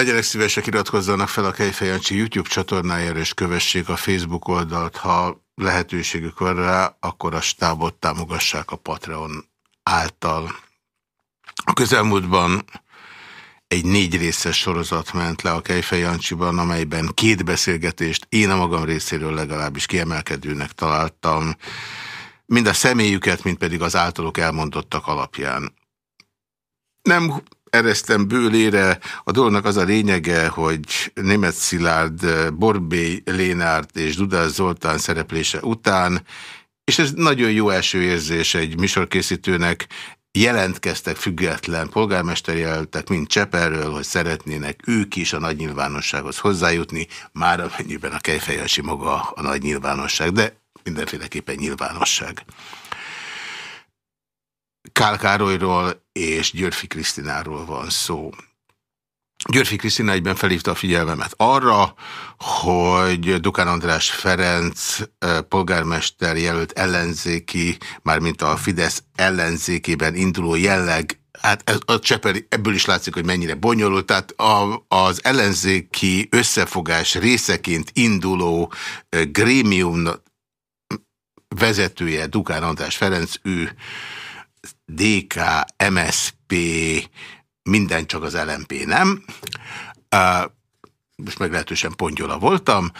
legyenek szívesek, iratkozzanak fel a Kejfejancsi YouTube csatornájára, és kövessék a Facebook oldalt. Ha lehetőségük van rá, akkor a stábot támogassák a Patreon által. A közelmúltban egy négy részes sorozat ment le a Kejfej Jancsiban, amelyben két beszélgetést én a magam részéről legalábbis kiemelkedőnek találtam, mind a személyüket, mind pedig az általuk elmondottak alapján. Nem eresztem bőlére, a dolognak az a lényege, hogy Német Szilárd, Borbély Lénárt és Dudás Zoltán szereplése után, és ez nagyon jó első érzés egy műsorkészítőnek, jelentkeztek független polgármesterjelöltek, mint Cseperről, hogy szeretnének ők is a nagy nyilvánossághoz hozzájutni, már amennyiben a kejfejesi maga a nagy nyilvánosság, de mindenféleképpen nyilvánosság. Kál Károlyról és Györfi Krisztináról van szó. Györfi Krisztina egyben felhívta a figyelmemet arra, hogy Dukán András Ferenc polgármester jelölt ellenzéki, mármint a Fidesz ellenzékében induló jelleg Hát ez, a Csepeli, ebből is látszik, hogy mennyire bonyolult. Tehát a, az ellenzéki összefogás részeként induló grémium vezetője Dukán András Ferenc, ő DK, MSP, minden csak az LMP nem. Uh, most meglehetősen pongyola voltam,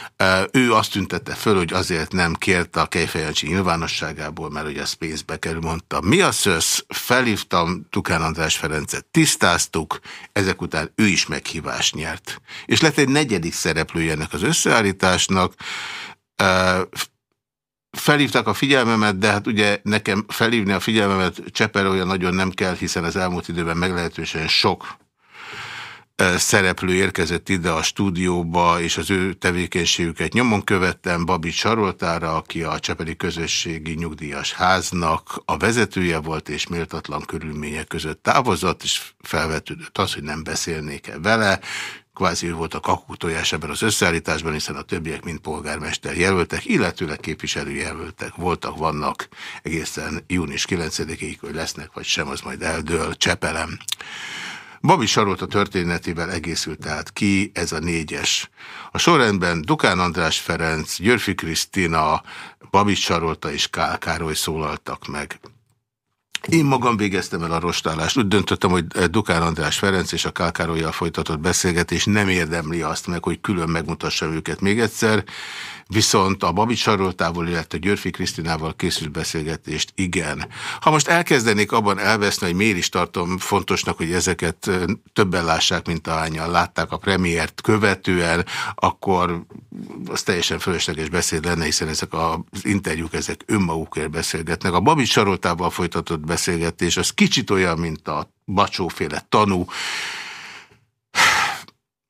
ő azt tüntette föl, hogy azért nem kérte a Kejfejancsi nyilvánosságából, mert ugye az pénzbe kerül, mondta. Mi a szösz? Felhívtam Tukán András Ferencet, tisztáztuk, ezek után ő is meghívást nyert. És lett egy negyedik szereplője ennek az összeállításnak, felhívták a figyelmemet, de hát ugye nekem felhívni a figyelmemet Cseper olyan nagyon nem kell, hiszen az elmúlt időben meglehetősen sok szereplő érkezett ide a stúdióba, és az ő tevékenységüket nyomon követtem. Babics Saroltára, aki a Csepeli Közösségi Nyugdíjas Háznak a vezetője volt, és méltatlan körülmények között távozott, és felvetődött az, hogy nem beszélnék-e vele kvázi ő volt a kakutojás ebben az összeállításban, hiszen a többiek mind polgármester jelöltek, illetőleg képviselőjelöltek voltak, vannak egészen június 9-ig, hogy lesznek vagy sem, az majd eldől Csepelem. Babi Sarolta történetével egészült tehát ki ez a négyes. A sorrendben Dukán András Ferenc, Györfi Krisztina, Babi Sarolta és Kál Károly szólaltak meg. Én magam végeztem el a rostálást. Úgy döntöttem, hogy Dukán András Ferenc és a Kálkárolyjal folytatott beszélgetés nem érdemli azt meg, hogy külön megmutassam őket még egyszer. Viszont a Babics Saroltával, illetve Györfi Krisztinával készült beszélgetést igen. Ha most elkezdenék abban elveszni, hogy miért is tartom fontosnak, hogy ezeket többen lássák, mint ahányan látták a premiért követően, akkor az teljesen fölösleges beszéd lenne, hiszen ezek az interjúk, ezek önmagukért beszélgetnek. A Babics Saroltával folytatott beszélgetés az kicsit olyan, mint a bacsóféle tanú,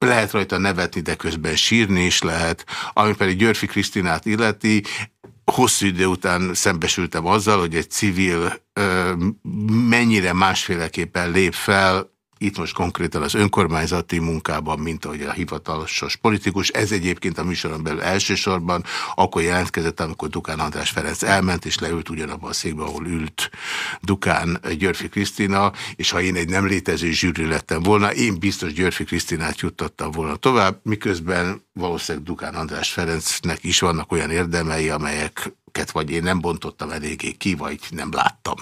lehet rajta nevetni, de közben sírni is lehet, ami pedig Györfi Krisztinát illeti, hosszú idő után szembesültem azzal, hogy egy civil mennyire másféleképpen lép fel itt most konkrétan az önkormányzati munkában, mint ahogy a hivatalos politikus. Ez egyébként a műsoron belül elsősorban akkor jelentkezett, amikor Dukán András Ferenc elment, és leült ugyanabban a székben, ahol ült Dukán Györfi Krisztina, és ha én egy nem létező zsűri lettem volna, én biztos Györfi Krisztinát juttattam volna tovább, miközben valószínűleg Dukán András Ferencnek is vannak olyan érdemei, amelyeket vagy én nem bontottam eléggé ki, vagy nem láttam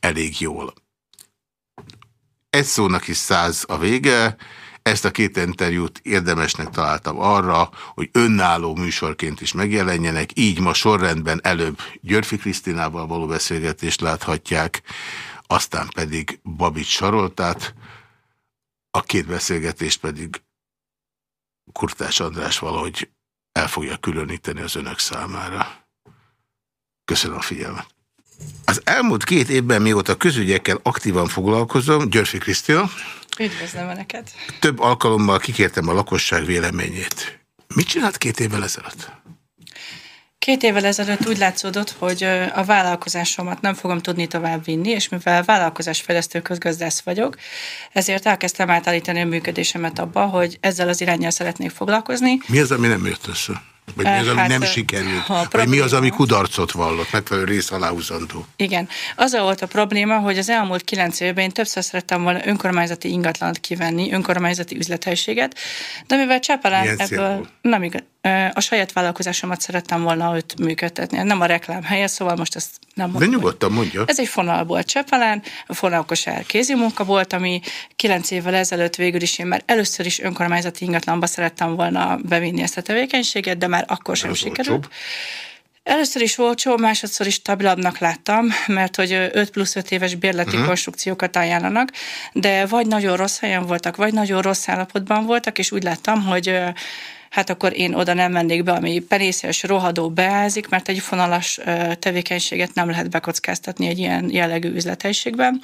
elég jól. Egy szónak is száz a vége. Ezt a két interjút érdemesnek találtam arra, hogy önálló műsorként is megjelenjenek, így ma sorrendben előbb Györfi Krisztinával való beszélgetést láthatják, aztán pedig Babics Saroltát, a két beszélgetést pedig Kurtás András valahogy el fogja különíteni az önök számára. Köszönöm a figyelmet. Az elmúlt két évben, mióta közügyekkel aktívan foglalkozom, Györfi Krisztina. Üdvözlöm neked. Több alkalommal kikértem a lakosság véleményét. Mit csinált két évvel ezelőtt? Két évvel ezelőtt úgy látszódott, hogy a vállalkozásomat nem fogom tudni tovább vinni, és mivel vállalkozásfejlesztő közgazdász vagyok, ezért elkezdtem átállítani a működésemet abba, hogy ezzel az irányjal szeretnék foglalkozni. Mi az, ami nem jött össze? Vagy mi az, ami hát, nem sikerült? Vagy probléma... mi az, ami kudarcot vallott? Megfelelő rész aláhúzandó. Igen. Az volt a probléma, hogy az elmúlt kilenc évben én többször szerettem volna önkormányzati ingatlant kivenni, önkormányzati üzlethelyiséget, de mivel Csepelen ebből nem igaz, a saját vállalkozásomat szerettem volna őt működtetni. Nem a reklám helye, szóval most ezt nem mondom. De nyugodtan mondja. Ez egy fonal volt Csepelen, a fonalkosár kézi munka volt, ami kilenc évvel ezelőtt végül is én már először is önkormányzati ingatlanba szerettem volna bevinni ezt a tevékenységet, de már akkor sem sikerült. Először is olcsó, másodszor is stabilabbnak láttam, mert hogy 5 plusz 5 éves bérleti uh-huh. konstrukciókat ajánlanak, de vagy nagyon rossz helyen voltak, vagy nagyon rossz állapotban voltak, és úgy láttam, hogy hát akkor én oda nem mennék be, ami penészes, rohadó beázik, mert egy fonalas tevékenységet nem lehet bekockáztatni egy ilyen jellegű üzlethelyiségben.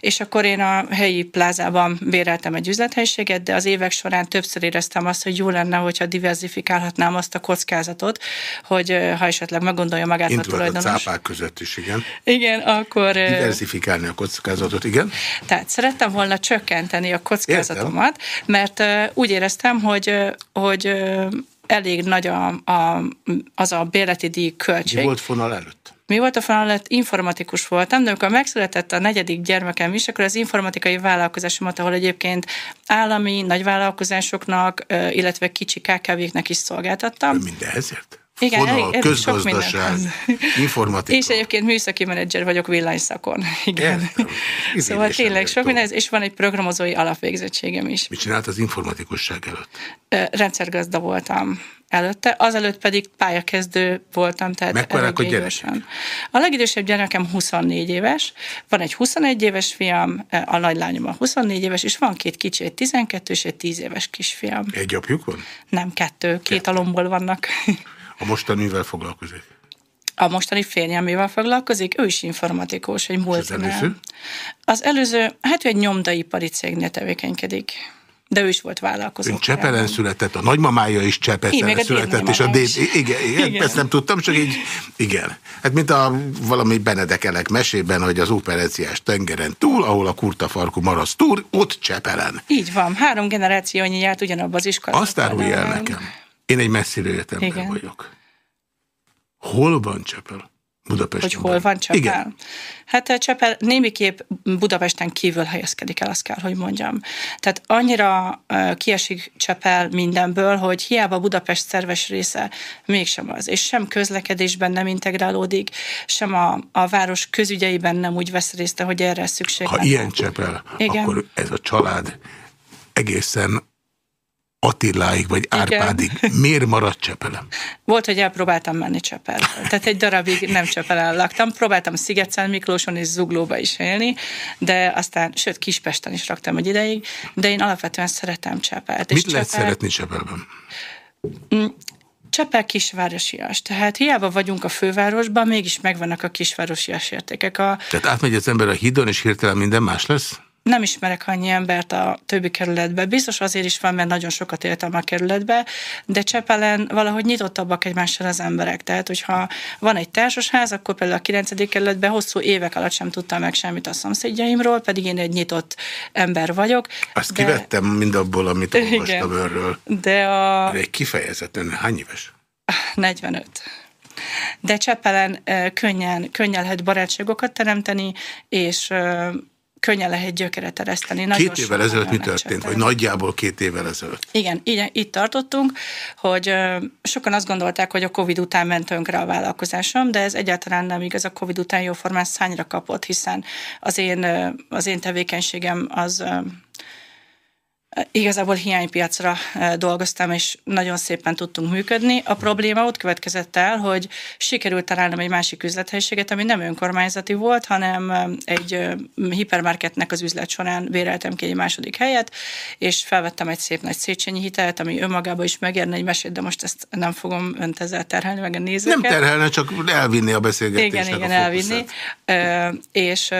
És akkor én a helyi plázában béreltem egy üzlethelyiséget, de az évek során többször éreztem azt, hogy jó lenne, hogyha diversifikálhatnám azt a kockázatot, hogy ha esetleg meggondolja magát Indult a tulajdonos. a cápák között is, igen. Igen, akkor... Diversifikálni a kockázatot, igen. Tehát szerettem volna csökkenteni a kockázatomat, Értem. mert úgy éreztem, hogy, hogy elég nagy a, a, az a bérleti díj költség. Mi volt fonal előtt? Mi volt a fonal előtt? Informatikus voltam, de amikor megszületett a negyedik gyermekem is, akkor az informatikai vállalkozásomat, ahol egyébként állami nagyvállalkozásoknak, illetve kicsi KKV-knek is szolgáltattam. Mindenhezért? Igen, fonal, elég, közgazdaság, informatika. És egyébként műszaki menedzser vagyok villanyszakon. Igen. Értem. Szóval tényleg sok minden, és van egy programozói alapvégzettségem is. Mit csinált az informatikusság előtt? Rendszergazda voltam előtte, azelőtt pedig pályakezdő voltam, tehát Mekkorák a gyerekek? A legidősebb gyerekem 24 éves, van egy 21 éves fiam, a nagylányom a 24 éves, és van két kicsi, egy 12 és egy 10 éves kisfiam. Egy apjuk van? Nem, kettő, két kettő. alomból vannak. A mostani mivel foglalkozik? A mostani férjem mivel foglalkozik? Ő is informatikus, egy multinál. Az előző? Az előző, hát ő egy nyomdaipari cégnél tevékenykedik. De ő is volt vállalkozó. Ön Csepelen született, a nagymamája is Csepelen született, és a déd... Igen, igen, igen, ezt nem tudtam, csak így, igen. Hát mint a valami Benedekelek mesében, hogy az operáciás tengeren túl, ahol a kurtafarkú marasz túl, ott Csepelen. Így van, három generációnyi járt ugyanabban az iskolában. Azt árulj el nekem. Én egy messziről jött ember Igen. vagyok. Hol van Csepel? Budapesten. Hogy hol van Csepel? Igen. Hát eh, Csepel némiképp Budapesten kívül helyezkedik el, azt kell, hogy mondjam. Tehát annyira uh, kiesik Csepel mindenből, hogy hiába Budapest szerves része mégsem az, és sem közlekedésben nem integrálódik, sem a, a város közügyeiben nem úgy vesz részt, hogy erre szükség Ha ilyen Csepel, Igen. akkor ez a család egészen Attiláig vagy Igen. Árpádig. Miért maradt Csepelem? Volt, hogy elpróbáltam menni Csepel. Tehát egy darabig nem Csepelen laktam. Próbáltam Szigetszán Miklóson és Zuglóba is élni, de aztán, sőt, Kispesten is raktam egy ideig, de én alapvetően szeretem Csepelt. Mit és lehet Csepel... szeretni Csepelben? Mm, Csepel kisvárosias. Tehát hiába vagyunk a fővárosban, mégis megvannak a kisvárosias értékek. A... Tehát átmegy az ember a hídon, és hirtelen minden más lesz? Nem ismerek annyi embert a többi kerületbe. Biztos azért is van, mert nagyon sokat éltem a kerületbe, de Csepelen valahogy nyitottabbak egymással az emberek. Tehát, hogyha van egy társasház, akkor például a 9. kerületben hosszú évek alatt sem tudtam meg semmit a szomszédjaimról, pedig én egy nyitott ember vagyok. Azt de... kivettem mindabból, amit olvastam önről. De a... Egy kifejezetten hány éves? 45 de Csepelen könnyen, könnyen lehet barátságokat teremteni, és könnyen lehet gyökeret ereszteni. Nagyon két évvel ezelőtt mi történt? Vagy nagyjából két évvel ezelőtt? Igen, így, itt tartottunk, hogy sokan azt gondolták, hogy a Covid után ment tönkre a vállalkozásom, de ez egyáltalán nem igaz, a Covid után jóformán szányra kapott, hiszen az én, az én tevékenységem az Igazából hiánypiacra dolgoztam, és nagyon szépen tudtunk működni. A probléma ott következett el, hogy sikerült találnom egy másik üzlethelyiséget, ami nem önkormányzati volt, hanem egy hipermarketnek az üzlet során béreltem ki egy második helyet, és felvettem egy szép nagy Széchenyi hitelt, ami önmagában is megérne egy mesét, de most ezt nem fogom önt ezzel terhelni, meg a nézőket. Nem terhelne, csak elvinni a beszélgetést. Igen, igen, elvinni. És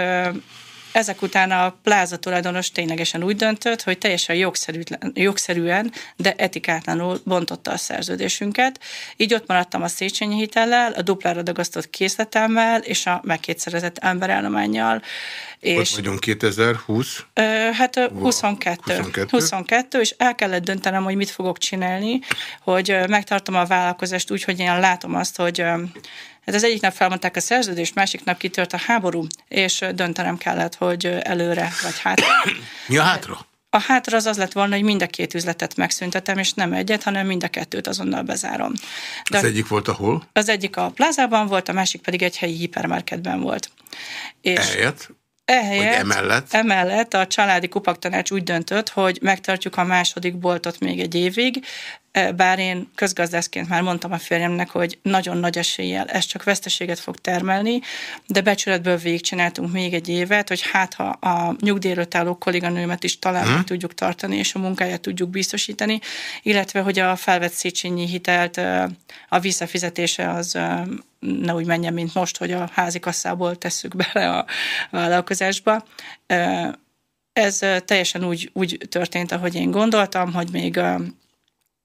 ezek után a pláza tulajdonos ténylegesen úgy döntött, hogy teljesen jogszerűen, de etikátlanul bontotta a szerződésünket. Így ott maradtam a Széchenyi hitellel, a duplára dagasztott készletemmel és a megkétszerezett emberállományjal. És, Ott vagyunk 2020? Ö, hát 22, 22. 22, és el kellett döntenem, hogy mit fogok csinálni, hogy megtartom a vállalkozást úgy, hogy én látom azt, hogy Hát az egyik nap felmondták a szerződést, másik nap kitört a háború, és döntenem kellett, hogy előre vagy hátra. Mi a hátra? A hátra az az lett volna, hogy mind a két üzletet megszüntetem, és nem egyet, hanem mind a kettőt azonnal bezárom. De az egyik volt ahol? Az egyik a plázában volt, a másik pedig egy helyi hipermarketben volt. És Ehelyett? Ehelyett, emellett? emellett a családi kupaktanács úgy döntött, hogy megtartjuk a második boltot még egy évig, bár én közgazdászként már mondtam a férjemnek, hogy nagyon nagy eséllyel ez csak veszteséget fog termelni, de becsületből végigcsináltunk még egy évet, hogy hát ha a nyugdíjról álló kolléganőmet is talán hmm. tudjuk tartani, és a munkáját tudjuk biztosítani, illetve hogy a felvett Széchenyi hitelt a visszafizetése az ne úgy menjen, mint most, hogy a házikasszából tesszük bele a vállalkozásba. Ez teljesen úgy, úgy történt, ahogy én gondoltam, hogy még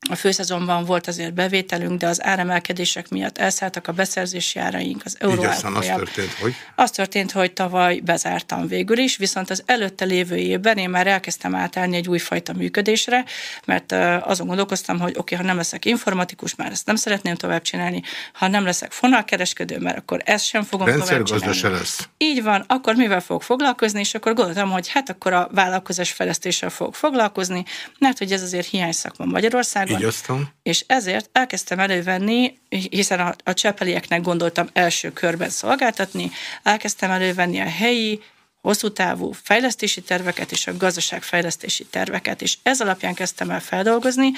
a főszezonban volt azért bevételünk, de az áremelkedések miatt elszálltak a beszerzési áraink, az euró Így aztán az történt, hogy? Az történt, hogy tavaly bezártam végül is, viszont az előtte lévő évben én már elkezdtem átállni egy újfajta működésre, mert azon gondolkoztam, hogy oké, okay, ha nem leszek informatikus, már ezt nem szeretném tovább csinálni, ha nem leszek fonalkereskedő, mert akkor ezt sem fogom Rendszer tovább csinálni. Lesz. Így van, akkor mivel fogok foglalkozni, és akkor gondoltam, hogy hát akkor a vállalkozás fejlesztéssel fogok foglalkozni, mert hogy ez azért hiány szakma Magyarországon, így aztán. És ezért elkezdtem elővenni, hiszen a, a csepelieknek gondoltam első körben szolgáltatni, elkezdtem elővenni a helyi, hosszú távú fejlesztési terveket és a gazdaságfejlesztési terveket, és ez alapján kezdtem el feldolgozni,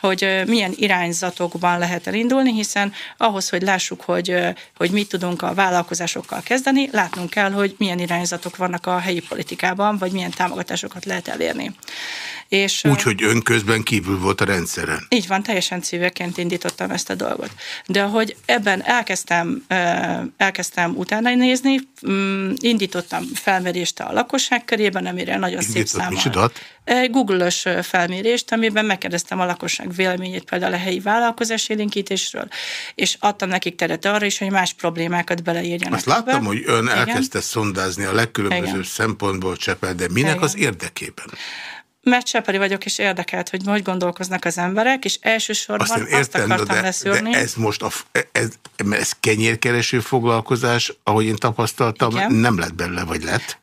hogy milyen irányzatokban lehet elindulni, hiszen ahhoz, hogy lássuk, hogy, hogy mit tudunk a vállalkozásokkal kezdeni, látnunk kell, hogy milyen irányzatok vannak a helyi politikában, vagy milyen támogatásokat lehet elérni. És, Úgy, hogy ön közben kívül volt a rendszeren. Így van, teljesen civilként indítottam ezt a dolgot. De ahogy ebben elkezdtem, elkezdtem utána nézni, mm, indítottam felmérést a lakosság körében, amire nagyon Indított szép számmal. Google-ös felmérést, amiben megkérdeztem a lakosság véleményét például a helyi vállalkozás élénkítésről, és adtam nekik teret arra is, hogy más problémákat beleírjanak. Azt láttam, be. hogy ön Igen. elkezdte szondázni a legkülönbözőbb Igen. szempontból Csepel, de minek Igen. az érdekében? Mert Csepeli vagyok, és érdekelt, hogy hogy gondolkoznak az emberek, és elsősorban azt, értem, azt akartam de, leszűrni. De ez most a, ez, ez kenyérkereső foglalkozás, ahogy én tapasztaltam, Igen. nem lett belőle, vagy lett?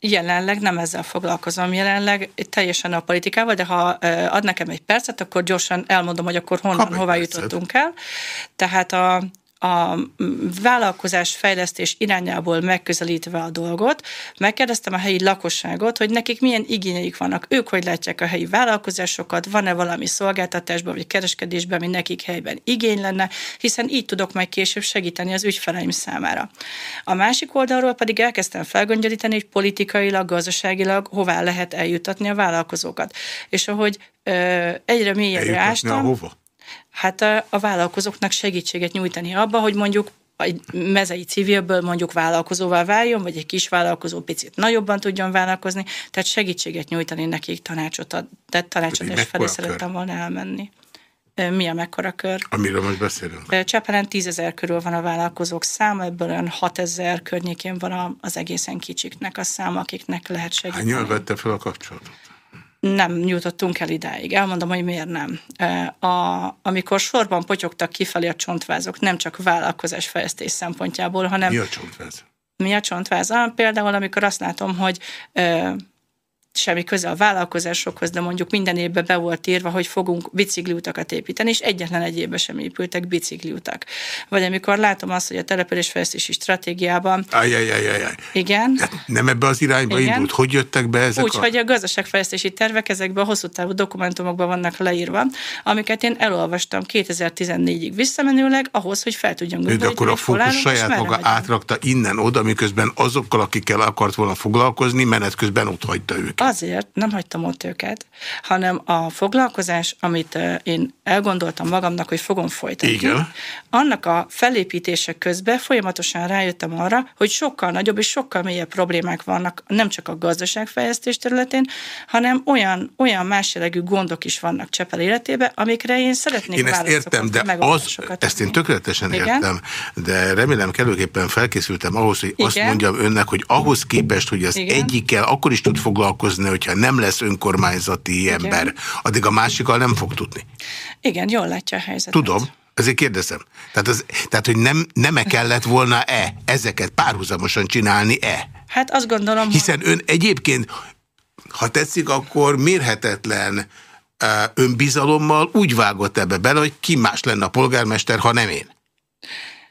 Jelenleg nem ezzel foglalkozom, jelenleg teljesen a politikával, de ha ad nekem egy percet, akkor gyorsan elmondom, hogy akkor honnan, hová percet. jutottunk el. Tehát a, a vállalkozás fejlesztés irányából megközelítve a dolgot, megkérdeztem a helyi lakosságot, hogy nekik milyen igényeik vannak, ők hogy látják a helyi vállalkozásokat, van-e valami szolgáltatásban vagy kereskedésben, ami nekik helyben igény lenne, hiszen így tudok majd később segíteni az ügyfeleim számára. A másik oldalról pedig elkezdtem felgöngyölíteni, hogy politikailag, gazdaságilag hová lehet eljutatni a vállalkozókat. És ahogy ö, egyre mélyebbre ástam... Hova? Hát a, a vállalkozóknak segítséget nyújtani abba, hogy mondjuk egy mezei civilből mondjuk vállalkozóvá váljon, vagy egy kis vállalkozó picit nagyobban tudjon vállalkozni, tehát segítséget nyújtani nekik, tanácsot ad, tehát tanácsadás felé szerettem volna elmenni. Mi a mekkora kör? Amiről most beszélünk. Csepelen tízezer körül van a vállalkozók száma, ebből olyan 6000 környékén van az egészen kicsiknek a száma, akiknek lehet segíteni. Hányan vette fel a kapcsolatot? Nem jutottunk el idáig. Elmondom, hogy miért nem. A, amikor sorban potyogtak kifelé a csontvázok, nem csak vállalkozás fejlesztés szempontjából, hanem... Mi a csontváz? Mi a csontváz? Például, amikor azt látom, hogy semmi köze a vállalkozásokhoz, de mondjuk minden évben be volt írva, hogy fogunk bicikliutakat építeni, és egyetlen egy évben sem épültek bicikliutak. Vagy amikor látom azt, hogy a településfejlesztési stratégiában... Ajajajajaj. Igen. Hát nem ebbe az irányba igen. indult. Hogy jöttek be ezek Úgy, a... hogy a gazdaságfejlesztési tervek ezekben a hosszú távú dokumentumokban vannak leírva, amiket én elolvastam 2014-ig visszamenőleg, ahhoz, hogy fel tudjam gondolni. De akkor a fókusz saját maga vagyunk. átrakta innen oda, miközben azokkal, akikkel akart volna foglalkozni, menet közben ott hagyta őket Azért nem hagytam ott őket, hanem a foglalkozás, amit én elgondoltam magamnak, hogy fogom folytatni, Igen. annak a felépítése közben folyamatosan rájöttem arra, hogy sokkal nagyobb és sokkal mélyebb problémák vannak, nem csak a gazdaságfejlesztés területén, hanem olyan, olyan más jellegű gondok is vannak Csepel életében, amikre én szeretnék Én ezt értem, de az, ezt én tökéletesen Igen? értem, de remélem kellőképpen felkészültem ahhoz, hogy Igen? azt mondjam önnek, hogy ahhoz képest, hogy az Igen? egyikkel akkor is tud foglalkozni, hogyha nem lesz önkormányzati Igen? ember, addig a másikkal nem fog tudni. Igen, jól látja a helyzetet. Tudom. Ezért kérdezem. Tehát, az, tehát hogy nem, nem -e kellett volna-e ezeket párhuzamosan csinálni-e? Hát azt gondolom... Hiszen ön egyébként, ha tetszik, akkor mérhetetlen önbizalommal úgy vágott ebbe bele, hogy ki más lenne a polgármester, ha nem én.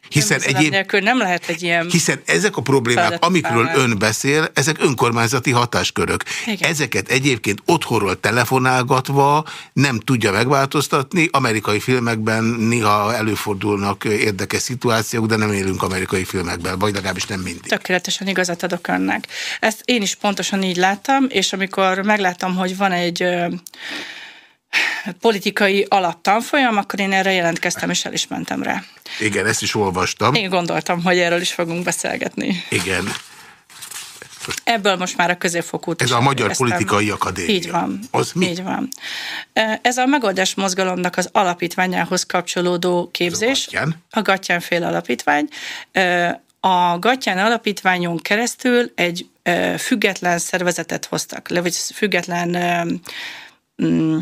Hiszen, egyéb, nélkül nem lehet egy ilyen... Hiszen ezek a problémák, amikről ön beszél, ezek önkormányzati hatáskörök. Igen. Ezeket egyébként otthonról telefonálgatva nem tudja megváltoztatni. Amerikai filmekben néha előfordulnak érdekes szituációk, de nem élünk amerikai filmekben, vagy legalábbis nem mindig. Tökéletesen igazat adok önnek. Ezt én is pontosan így láttam, és amikor megláttam, hogy van egy politikai alaptanfolyam, akkor én erre jelentkeztem, és el is mentem rá. Igen, ezt is olvastam. Én gondoltam, hogy erről is fogunk beszélgetni. Igen. Most Ebből most már a középfokú. Ez a Magyar Politikai Akadémia. Így van. Az mi? Így van. Ez a megoldás mozgalomnak az alapítványához kapcsolódó képzés. Ez a Gattyán? A Gattyán fél alapítvány. A Gattyán alapítványon keresztül egy független szervezetet hoztak le, vagy független mm,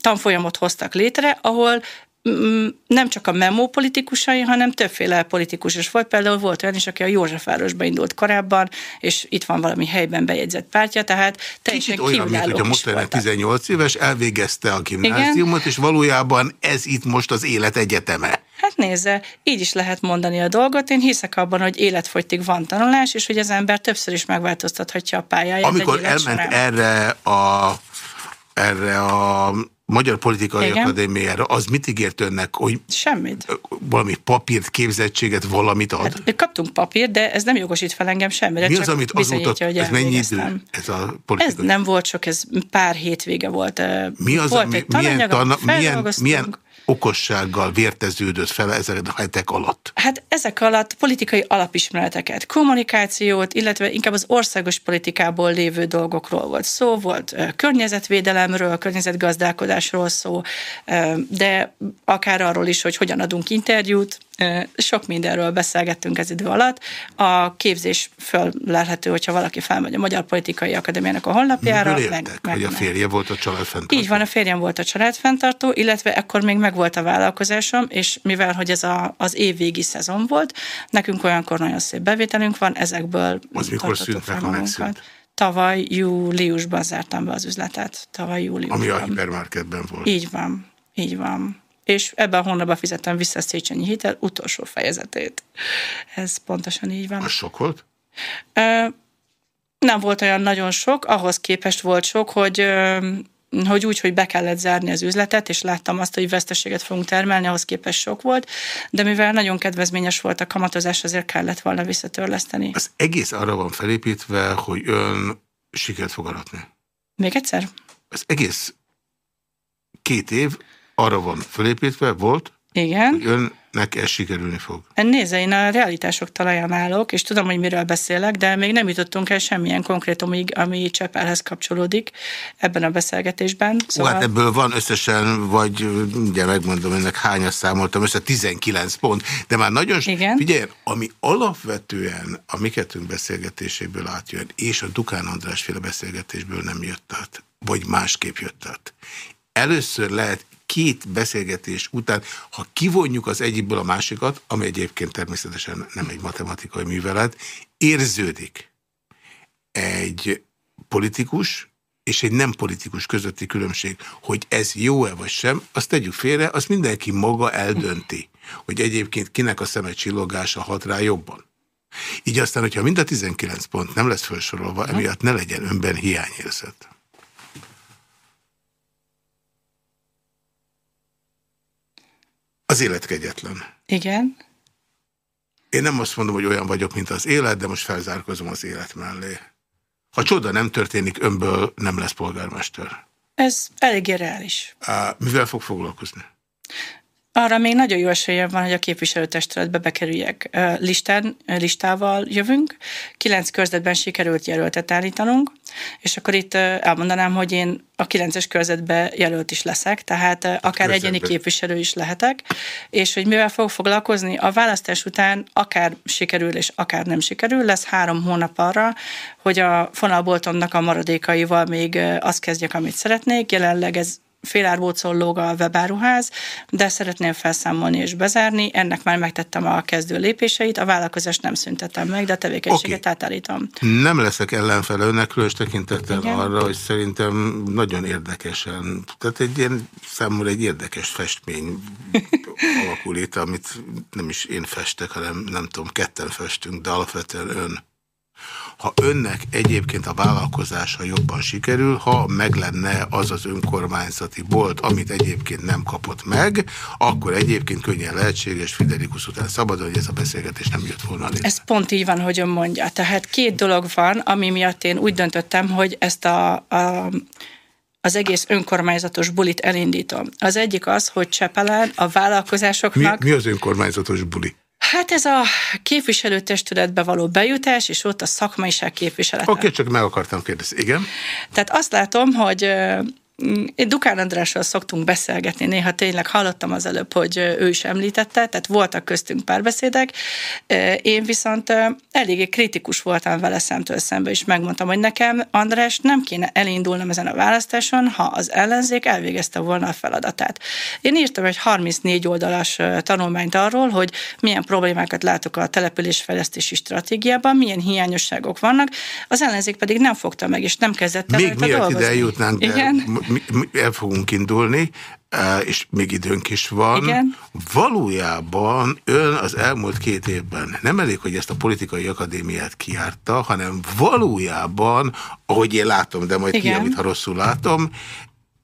tanfolyamot hoztak létre, ahol mm, nem csak a memo politikusai, hanem többféle politikus is volt. Például volt olyan is, aki a Józsefvárosba indult korábban, és itt van valami helyben bejegyzett pártja, tehát teljesen Kicsit olyan, mint hogyha most lenne 18 éves, elvégezte a gimnáziumot, Igen. és valójában ez itt most az élet egyeteme. Hát nézze, így is lehet mondani a dolgot. Én hiszek abban, hogy életfogytig van tanulás, és hogy az ember többször is megváltoztathatja a pályáját. Amikor elment során. erre a erre a Magyar Politikai Igen. Akadémiára, az mit ígért önnek? Hogy Semmit. Valami papírt, képzettséget, valamit ad? Hát, kaptunk papírt, de ez nem jogosít fel engem semmire. Mi az, amit azóta, hogy ez mennyi idő? Ez, a politikai? ez nem volt sok, ez pár hétvége volt. Mi az, volt ami, milyen, tana, milyen, milyen okossággal vérteződött fel ezek a hetek alatt? Hát ezek alatt politikai alapismereteket, kommunikációt, illetve inkább az országos politikából lévő dolgokról volt szó, volt környezetvédelemről, környezetgazdálkodásról szó, de akár arról is, hogy hogyan adunk interjút, sok mindenről beszélgettünk ez idő alatt. A képzés föllelhető, hogyha valaki felmegy a Magyar Politikai Akadémiának a honlapjára. Miből éltek, meg, hogy a férje volt a családfenntartó? Így van, a férjem volt a családfenntartó, illetve ekkor még meg volt a vállalkozásom, és mivel, hogy ez a, az évvégi szezon volt, nekünk olyankor nagyon szép bevételünk van, ezekből Az mikor szűnt meg, ha megszűnt? Tavaly júliusban zártam be az üzletet. Tavaly júliusban. Ami a hipermarketben volt. Így van, így van és ebben a hónapban fizettem vissza a Széchenyi hitel utolsó fejezetét. Ez pontosan így van. Az sok volt? Nem volt olyan nagyon sok, ahhoz képest volt sok, hogy hogy úgy, hogy be kellett zárni az üzletet, és láttam azt, hogy veszteséget fogunk termelni, ahhoz képest sok volt, de mivel nagyon kedvezményes volt a kamatozás, azért kellett volna visszatörleszteni. Az egész arra van felépítve, hogy ön sikert fog aratni. Még egyszer? Az egész két év arra van fölépítve, volt, Igen. hogy önnek ez sikerülni fog. Nézze, én a realitások talaján állok, és tudom, hogy miről beszélek, de még nem jutottunk el semmilyen konkrétumig, ami Csepelhez kapcsolódik ebben a beszélgetésben. Szóval... hát ebből van összesen, vagy ugye megmondom ennek hányas számoltam, össze 19 pont, de már nagyon... Igen. Figyelj, ami alapvetően a mi kettőnk beszélgetéséből átjön, és a Dukán András féle beszélgetésből nem jött át, vagy másképp jött át. Először lehet két beszélgetés után, ha kivonjuk az egyikből a másikat, ami egyébként természetesen nem egy matematikai művelet, érződik egy politikus és egy nem politikus közötti különbség, hogy ez jó-e vagy sem, azt tegyük félre, azt mindenki maga eldönti, hogy egyébként kinek a szeme csillogása hat rá jobban. Így aztán, hogyha mind a 19 pont nem lesz felsorolva, emiatt ne legyen önben hiányérzet. Az élet kegyetlen. Igen. Én nem azt mondom, hogy olyan vagyok, mint az élet, de most felzárkozom az élet mellé. Ha csoda nem történik, önből nem lesz polgármester. Ez eléggé reális. Mivel fog foglalkozni? Arra még nagyon jó esélye van, hogy a képviselőtestületbe bekerüljek. Listán, listával jövünk, kilenc körzetben sikerült jelöltet állítanunk, és akkor itt elmondanám, hogy én a kilences körzetbe jelölt is leszek, tehát akár Körzetben. egyéni képviselő is lehetek, és hogy mivel fog foglalkozni, a választás után akár sikerül és akár nem sikerül, lesz három hónap arra, hogy a fonalboltomnak a maradékaival még azt kezdjek, amit szeretnék. Jelenleg ez félárbócon lóg a webáruház, de szeretném felszámolni és bezárni. Ennek már megtettem a kezdő lépéseit, a vállalkozást nem szüntetem meg, de a tevékenységet okay. átállítom. Nem leszek ellenfele önnek, különös tekintettel Igen. arra, hogy szerintem nagyon érdekesen, tehát egy ilyen számomra egy érdekes festmény alakul itt, amit nem is én festek, hanem nem tudom, ketten festünk, de alapvetően ön ha önnek egyébként a vállalkozása jobban sikerül, ha meg lenne az az önkormányzati bolt, amit egyébként nem kapott meg, akkor egyébként könnyen lehetséges Friderikus után szabadon, hogy ez a beszélgetés nem jött volna létre. Ez pont így van, hogy ön mondja. Tehát két dolog van, ami miatt én úgy döntöttem, hogy ezt a, a az egész önkormányzatos bulit elindítom. Az egyik az, hogy Csepelen a vállalkozásoknak... Mi, mi az önkormányzatos buli? Hát ez a képviselőtestületbe való bejutás, és ott a szakmaiság képviselete. Oké, okay, csak meg akartam kérdezni. Igen? Tehát azt látom, hogy Dukán Andrással szoktunk beszélgetni, néha tényleg hallottam az előbb, hogy ő is említette, tehát voltak köztünk párbeszédek. Én viszont eléggé kritikus voltam vele szemtől szembe, és megmondtam, hogy nekem, András, nem kéne elindulnom ezen a választáson, ha az ellenzék elvégezte volna a feladatát. Én írtam egy 34 oldalas tanulmányt arról, hogy milyen problémákat látok a településfejlesztési stratégiában, milyen hiányosságok vannak, az ellenzék pedig nem fogta meg, és nem kezdett el Még miért ide eljutnánk, de Igen? Mi, mi el fogunk indulni, e, és még időnk is van. Igen. Valójában ön az elmúlt két évben nem elég, hogy ezt a politikai akadémiát kiárta, hanem valójában, ahogy én látom, de majd Igen. ki, amit ha rosszul látom,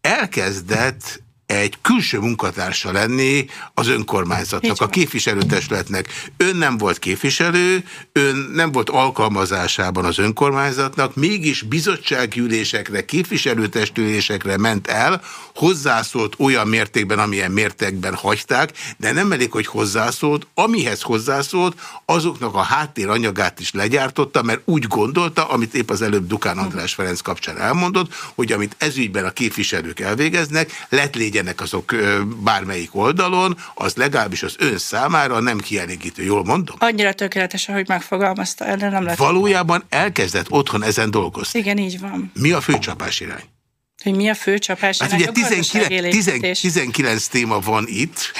elkezdett egy külső munkatársa lenni az önkormányzatnak, a képviselőtestületnek. Ön nem volt képviselő, ön nem volt alkalmazásában az önkormányzatnak, mégis bizottsággyűlésekre, képviselőtestülésekre ment el, hozzászólt olyan mértékben, amilyen mértékben hagyták, de nem elég, hogy hozzászólt, amihez hozzászólt, azoknak a háttéranyagát is legyártotta, mert úgy gondolta, amit épp az előbb Dukán András Ferenc kapcsán elmondott, hogy amit ezügyben a képviselők elvégeznek, lett legyenek azok bármelyik oldalon, az legalábbis az ön számára nem kielégítő. Jól mondom? Annyira tökéletes, ahogy megfogalmazta, erre nem lehet. Valójában elkezdett otthon ezen dolgozni. Igen, így van. Mi a főcsapás irány? Hogy mi a főcsapás hát irány? Hát ugye 19, 19, 19 téma van itt,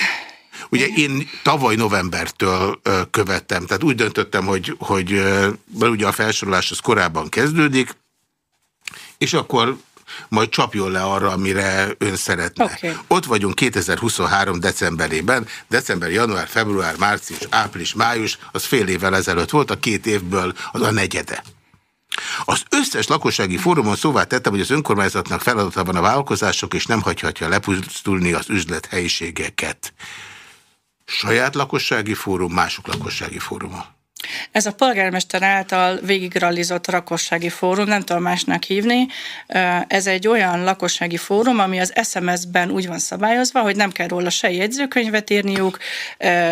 Ugye én tavaly novembertől követtem, tehát úgy döntöttem, hogy, hogy mert ugye a felsorolás az korábban kezdődik, és akkor majd csapjon le arra, amire ön szeretne. Okay. Ott vagyunk 2023 decemberében, december, január, február, március, április, május, az fél évvel ezelőtt volt, a két évből az a negyede. Az összes lakossági fórumon szóvá tettem, hogy az önkormányzatnak feladata van a vállalkozások, és nem hagyhatja lepusztulni az üzlethelyiségeket. Saját lakossági fórum, mások lakossági fóruma. Ez a polgármester által végigrallizott lakossági fórum, nem tudom másnak hívni, ez egy olyan lakossági fórum, ami az SMS-ben úgy van szabályozva, hogy nem kell róla se jegyzőkönyvet írniuk,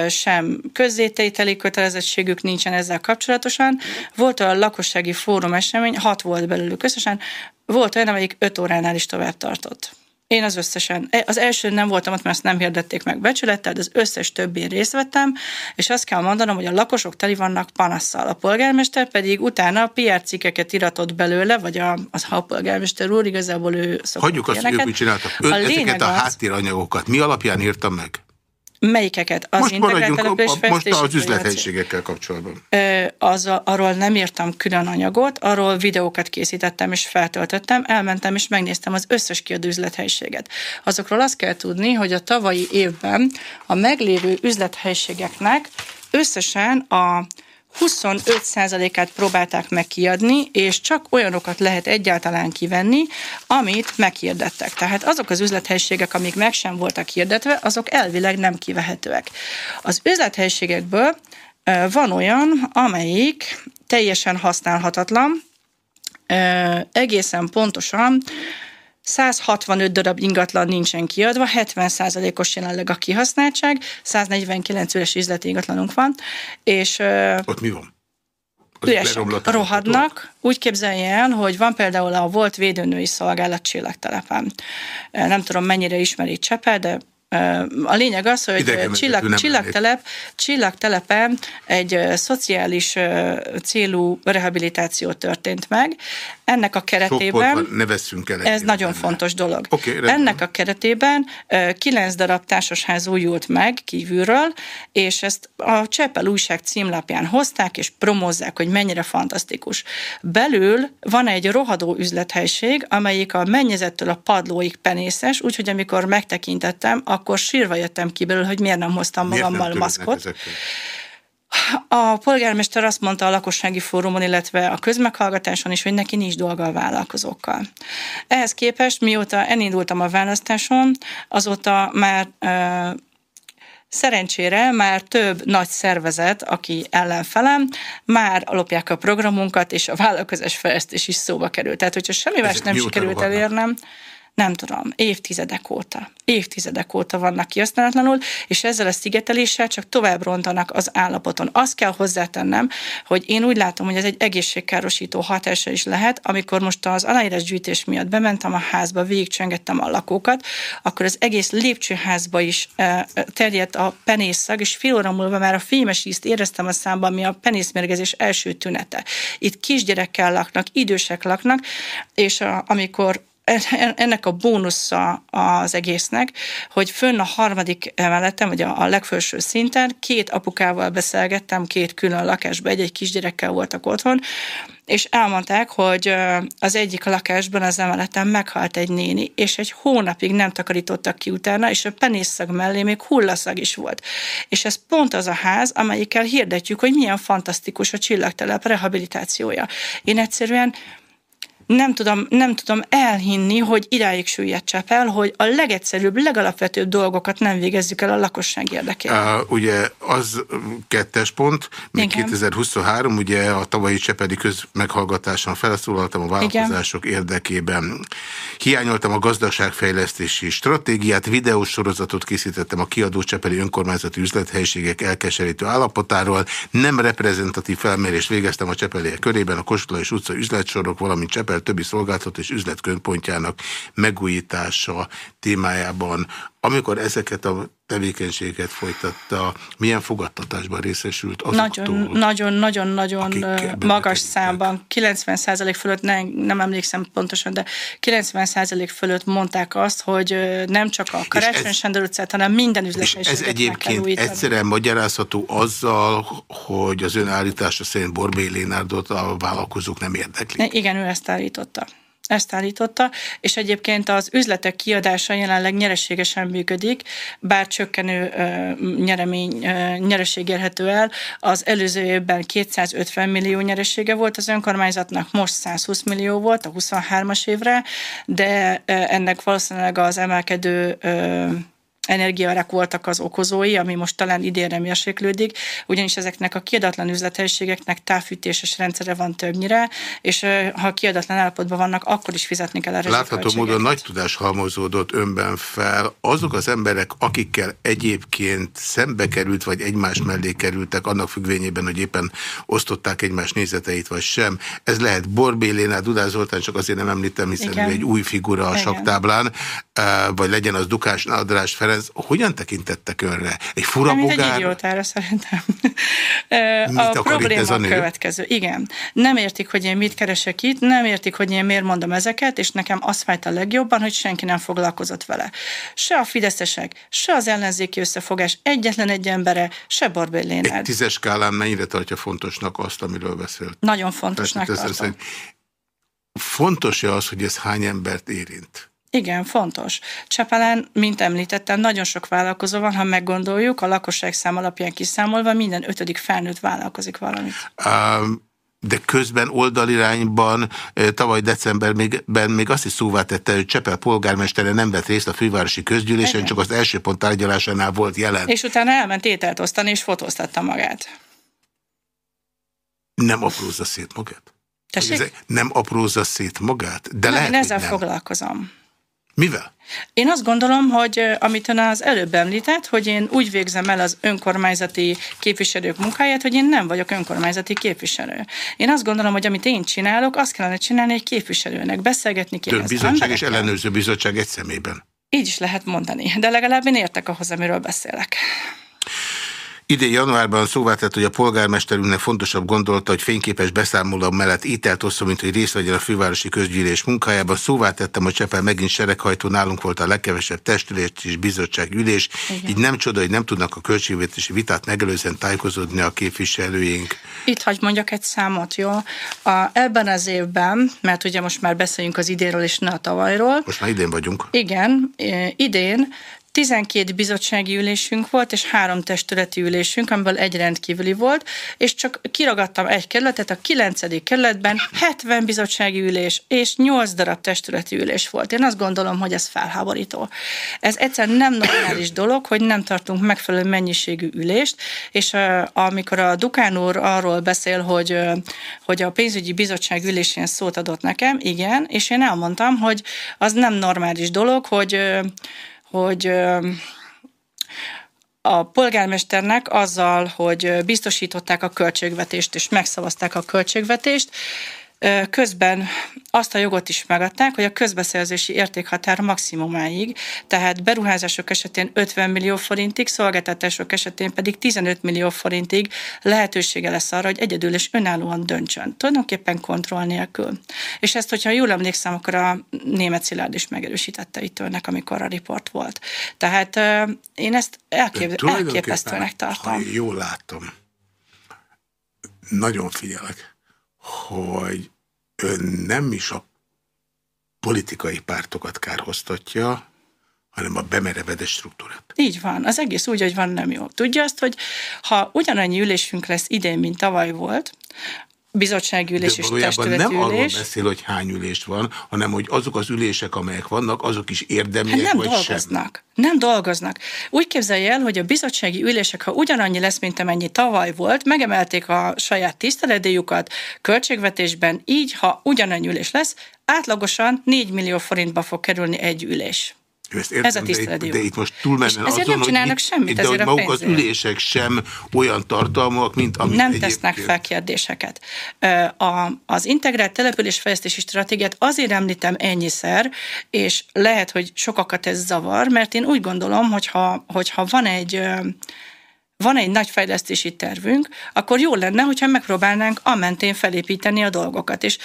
sem közzétételi kötelezettségük nincsen ezzel kapcsolatosan. Volt a lakossági fórum esemény, hat volt belőlük összesen, volt olyan, amelyik öt óránál is tovább tartott. Én az összesen, e, az első nem voltam ott, mert azt nem hirdették meg becsülettel, de az összes többén részt vettem, és azt kell mondanom, hogy a lakosok teli vannak panasszal. A polgármester pedig utána a PR cikkeket iratott belőle, vagy a, az a polgármester úr, igazából ő szokott Hagyjuk azt, hogy ők mit csináltak. Ön a ezeket a háttéranyagokat mi alapján írtam meg? Melyikeket? Az most maradjunk, a, most az üzlethelyiségekkel kapcsolatban. Az, arról nem írtam külön anyagot, arról videókat készítettem és feltöltöttem, elmentem és megnéztem az összes kiadó üzlethelyiséget. Azokról azt kell tudni, hogy a tavalyi évben a meglévő üzlethelyiségeknek összesen a 25%-át próbálták meg kiadni, és csak olyanokat lehet egyáltalán kivenni, amit meghirdettek. Tehát azok az üzlethelyiségek, amik meg sem voltak hirdetve, azok elvileg nem kivehetőek. Az üzlethelyiségekből van olyan, amelyik teljesen használhatatlan, egészen pontosan 165 darab ingatlan nincsen kiadva, 70%-os jelenleg a kihasználtság, 149 üres üzleti ingatlanunk van, és... Ott mi van? Üresek, rohadnak. Úgy képzelje el, hogy van például a volt védőnői szolgálat csillagtelepen. Nem tudom, mennyire ismeri Csepel, de a lényeg az, hogy csillag, csillagtelep, csillagtelepen egy szociális célú rehabilitáció történt meg. Ennek a keretében... ne veszünk el. Ez nagyon benne. fontos dolog. Okay, Ennek a keretében kilenc darab társasház újult meg kívülről, és ezt a Cseppel újság címlapján hozták, és promozzák, hogy mennyire fantasztikus. Belül van egy rohadó üzlethelység, amelyik a mennyezettől a padlóig penészes, úgyhogy amikor megtekintettem, akkor sírva jöttem ki belőle, hogy miért nem hoztam magammal nem maszkot. A polgármester azt mondta a lakossági fórumon, illetve a közmeghallgatáson is, hogy neki nincs dolga a vállalkozókkal. Ehhez képest, mióta elindultam a választáson, azóta már Szerencsére már több nagy szervezet, aki ellenfelem, már alapják a programunkat, és a vállalkozás fejlesztés is szóba került. Tehát, hogyha semmi más nem sikerült elérnem, nem tudom, évtizedek óta. Évtizedek óta vannak kihasználatlanul, és ezzel a szigeteléssel csak tovább rontanak az állapoton. Azt kell hozzátennem, hogy én úgy látom, hogy ez egy egészségkárosító hatása is lehet, amikor most az aláírás gyűjtés miatt bementem a házba, végigcsengettem a lakókat, akkor az egész lépcsőházba is e, terjedt a penészszag, és fél óra múlva már a fémes ízt éreztem a számban, ami a penészmérgezés első tünete. Itt kisgyerekkel laknak, idősek laknak, és a, amikor ennek a bónusza az egésznek, hogy fönn a harmadik emeleten, vagy a, a szinten két apukával beszélgettem, két külön lakásban, egy-egy kisgyerekkel voltak otthon, és elmondták, hogy az egyik lakásban az emeleten meghalt egy néni, és egy hónapig nem takarítottak ki utána, és a penészszag mellé még hullaszag is volt. És ez pont az a ház, amelyikkel hirdetjük, hogy milyen fantasztikus a csillagtelep rehabilitációja. Én egyszerűen nem tudom, nem tudom elhinni, hogy idáig süllyed el, hogy a legegyszerűbb, legalapvetőbb dolgokat nem végezzük el a lakosság érdekében. Uh, ugye az kettes pont, még Igen. 2023, ugye a tavalyi Csepedi közmeghallgatáson felszólaltam a vállalkozások Igen. érdekében. Hiányoltam a gazdaságfejlesztési stratégiát, videósorozatot készítettem a kiadó Csepeli önkormányzati üzlethelyiségek elkeserítő állapotáról, nem reprezentatív felmérést végeztem a Csepeliek körében, a Kossuth és utca üzletsorok, valamint Csepel többi szolgáltató és üzletközpontjának megújítása témájában. Amikor ezeket a tevékenységet folytatta, milyen fogadtatásban részesült azoktól? Nagyon, nagyon, nagyon, nagyon magas számban, 90% fölött, nem, nem emlékszem pontosan, de 90% fölött mondták azt, hogy nem csak a Karácsony Sándor utcát, hanem minden üzlethelyiséget Ez egyébként egyszerűen magyarázható azzal, hogy az ön állítása szerint Borbély Lénárdot a vállalkozók nem érdeklik. Igen, ő ezt állította. Ezt állította, és egyébként az üzletek kiadása jelenleg nyereségesen működik, bár csökkenő nyeremény, nyereség érhető el. Az előző évben 250 millió nyeresége volt az önkormányzatnak, most 120 millió volt a 23-as évre, de ennek valószínűleg az emelkedő energiaárak voltak az okozói, ami most talán idénre mérséklődik, ugyanis ezeknek a kiadatlan üzlethelyiségeknek távfűtéses rendszere van többnyire, és ha kiadatlan állapotban vannak, akkor is fizetni kell a Látható módon nagy tudás halmozódott önben fel. Azok az emberek, akikkel egyébként szembe került, vagy egymás mellé kerültek, annak függvényében, hogy éppen osztották egymás nézeteit, vagy sem. Ez lehet Borbélénál, Dudás Zoltán, csak azért nem említem, hiszen Igen. ő egy új figura a Igen. saktáblán, vagy legyen az Dukás Nadrás Ferenc, Ferenc, hogyan tekintettek önre? Egy fura Mint egy idiótára szerintem. A probléma ez a, nő? következő. Igen. Nem értik, hogy én mit keresek itt, nem értik, hogy én miért mondom ezeket, és nekem az fájt a legjobban, hogy senki nem foglalkozott vele. Se a fideszesek, se az ellenzéki összefogás egyetlen egy embere, se Barbély Lénád. Egy tízes skálán mennyire tartja fontosnak azt, amiről beszélt? Nagyon fontosnak tartom. Fontos-e az, hogy ez hány embert érint? Igen, fontos. Csepelen, mint említettem, nagyon sok vállalkozó van, ha meggondoljuk, a lakosság szám alapján kiszámolva minden ötödik felnőtt vállalkozik valamit. Um de közben oldalirányban tavaly decemberben még azt is szóvá tette, hogy Csepel polgármestere nem vett részt a fővárosi közgyűlésen, Igen. csak az első pont tárgyalásánál volt jelen. És utána elment ételt osztani, és fotóztatta magát. Nem aprózza szét magát? Tessék? Nem aprózza szét magát? De nem, lehet, én ezzel nem. foglalkozom. Mivel? Én azt gondolom, hogy amit ön az előbb említett, hogy én úgy végzem el az önkormányzati képviselők munkáját, hogy én nem vagyok önkormányzati képviselő. Én azt gondolom, hogy amit én csinálok, azt kellene csinálni egy képviselőnek, beszélgetni kéne Több bizottság és ellenőrző bizottság egy szemében. Így is lehet mondani, de legalább én értek ahhoz, amiről beszélek. Idén januárban szóvá tett, hogy a polgármesterünknek fontosabb gondolta, hogy fényképes beszámoló mellett ételt osszon, mint hogy részt vegyen a fővárosi közgyűlés munkájában. Szóvá tettem, hogy Csepel megint sereghajtó, nálunk volt a legkevesebb testülés és bizottságülés. Igen. Így nem csoda, hogy nem tudnak a költségvetési vitát megelőzően tájékozódni a képviselőink. Itt hagy mondjak egy számot, jó? A, ebben az évben, mert ugye most már beszéljünk az idénről és ne a tavalyról. Most már idén vagyunk. Igen, idén 12 bizottsági ülésünk volt, és három testületi ülésünk, amiből egy rendkívüli volt, és csak kiragadtam egy kerületet, a 9. kerületben 70 bizottsági ülés, és 8 darab testületi ülés volt. Én azt gondolom, hogy ez felháborító. Ez egyszerűen nem normális dolog, hogy nem tartunk megfelelő mennyiségű ülést, és uh, amikor a Dukán úr arról beszél, hogy, uh, hogy a pénzügyi bizottság ülésén szót adott nekem, igen, és én elmondtam, hogy az nem normális dolog, hogy uh, hogy a polgármesternek azzal, hogy biztosították a költségvetést és megszavazták a költségvetést, Közben azt a jogot is megadták, hogy a közbeszerzési értékhatár maximumáig, tehát beruházások esetén 50 millió forintig, szolgáltatások esetén pedig 15 millió forintig lehetősége lesz arra, hogy egyedül és önállóan döntsön. Tulajdonképpen kontroll nélkül. És ezt, hogyha jól emlékszem, akkor a német Szilárd is megerősítette itt önnek, amikor a riport volt. Tehát én ezt elkép- elképesztőnek tartom. Ha jól látom, nagyon figyelek hogy ön nem is a politikai pártokat kárhoztatja, hanem a bemerevedett struktúrát. Így van. Az egész úgy, hogy van, nem jó. Tudja azt, hogy ha ugyanannyi ülésünk lesz idén, mint tavaly volt, bizottsági ülés és testületi nem arról beszél, hogy hány ülést van, hanem hogy azok az ülések, amelyek vannak, azok is érdemiek, hát nem vagy dolgoznak. sem. Nem dolgoznak. Úgy képzelje el, hogy a bizottsági ülések, ha ugyanannyi lesz, mint amennyi tavaly volt, megemelték a saját tiszteledélyukat költségvetésben, így, ha ugyanannyi ülés lesz, átlagosan 4 millió forintba fog kerülni egy ülés. Ezt Ez a tisztelet de, de itt most túlmenően azon, nem csinálnak hogy semmit de, ezért a maguk az ülések sem olyan tartalmak, mint amit Nem egyébként... tesznek fel kérdéseket. A, az integrált településfejlesztési stratégiát azért említem ennyiszer, és lehet, hogy sokakat ez zavar, mert én úgy gondolom, hogyha, hogyha van egy van egy nagy fejlesztési tervünk, akkor jó lenne, hogyha megpróbálnánk a mentén felépíteni a dolgokat. És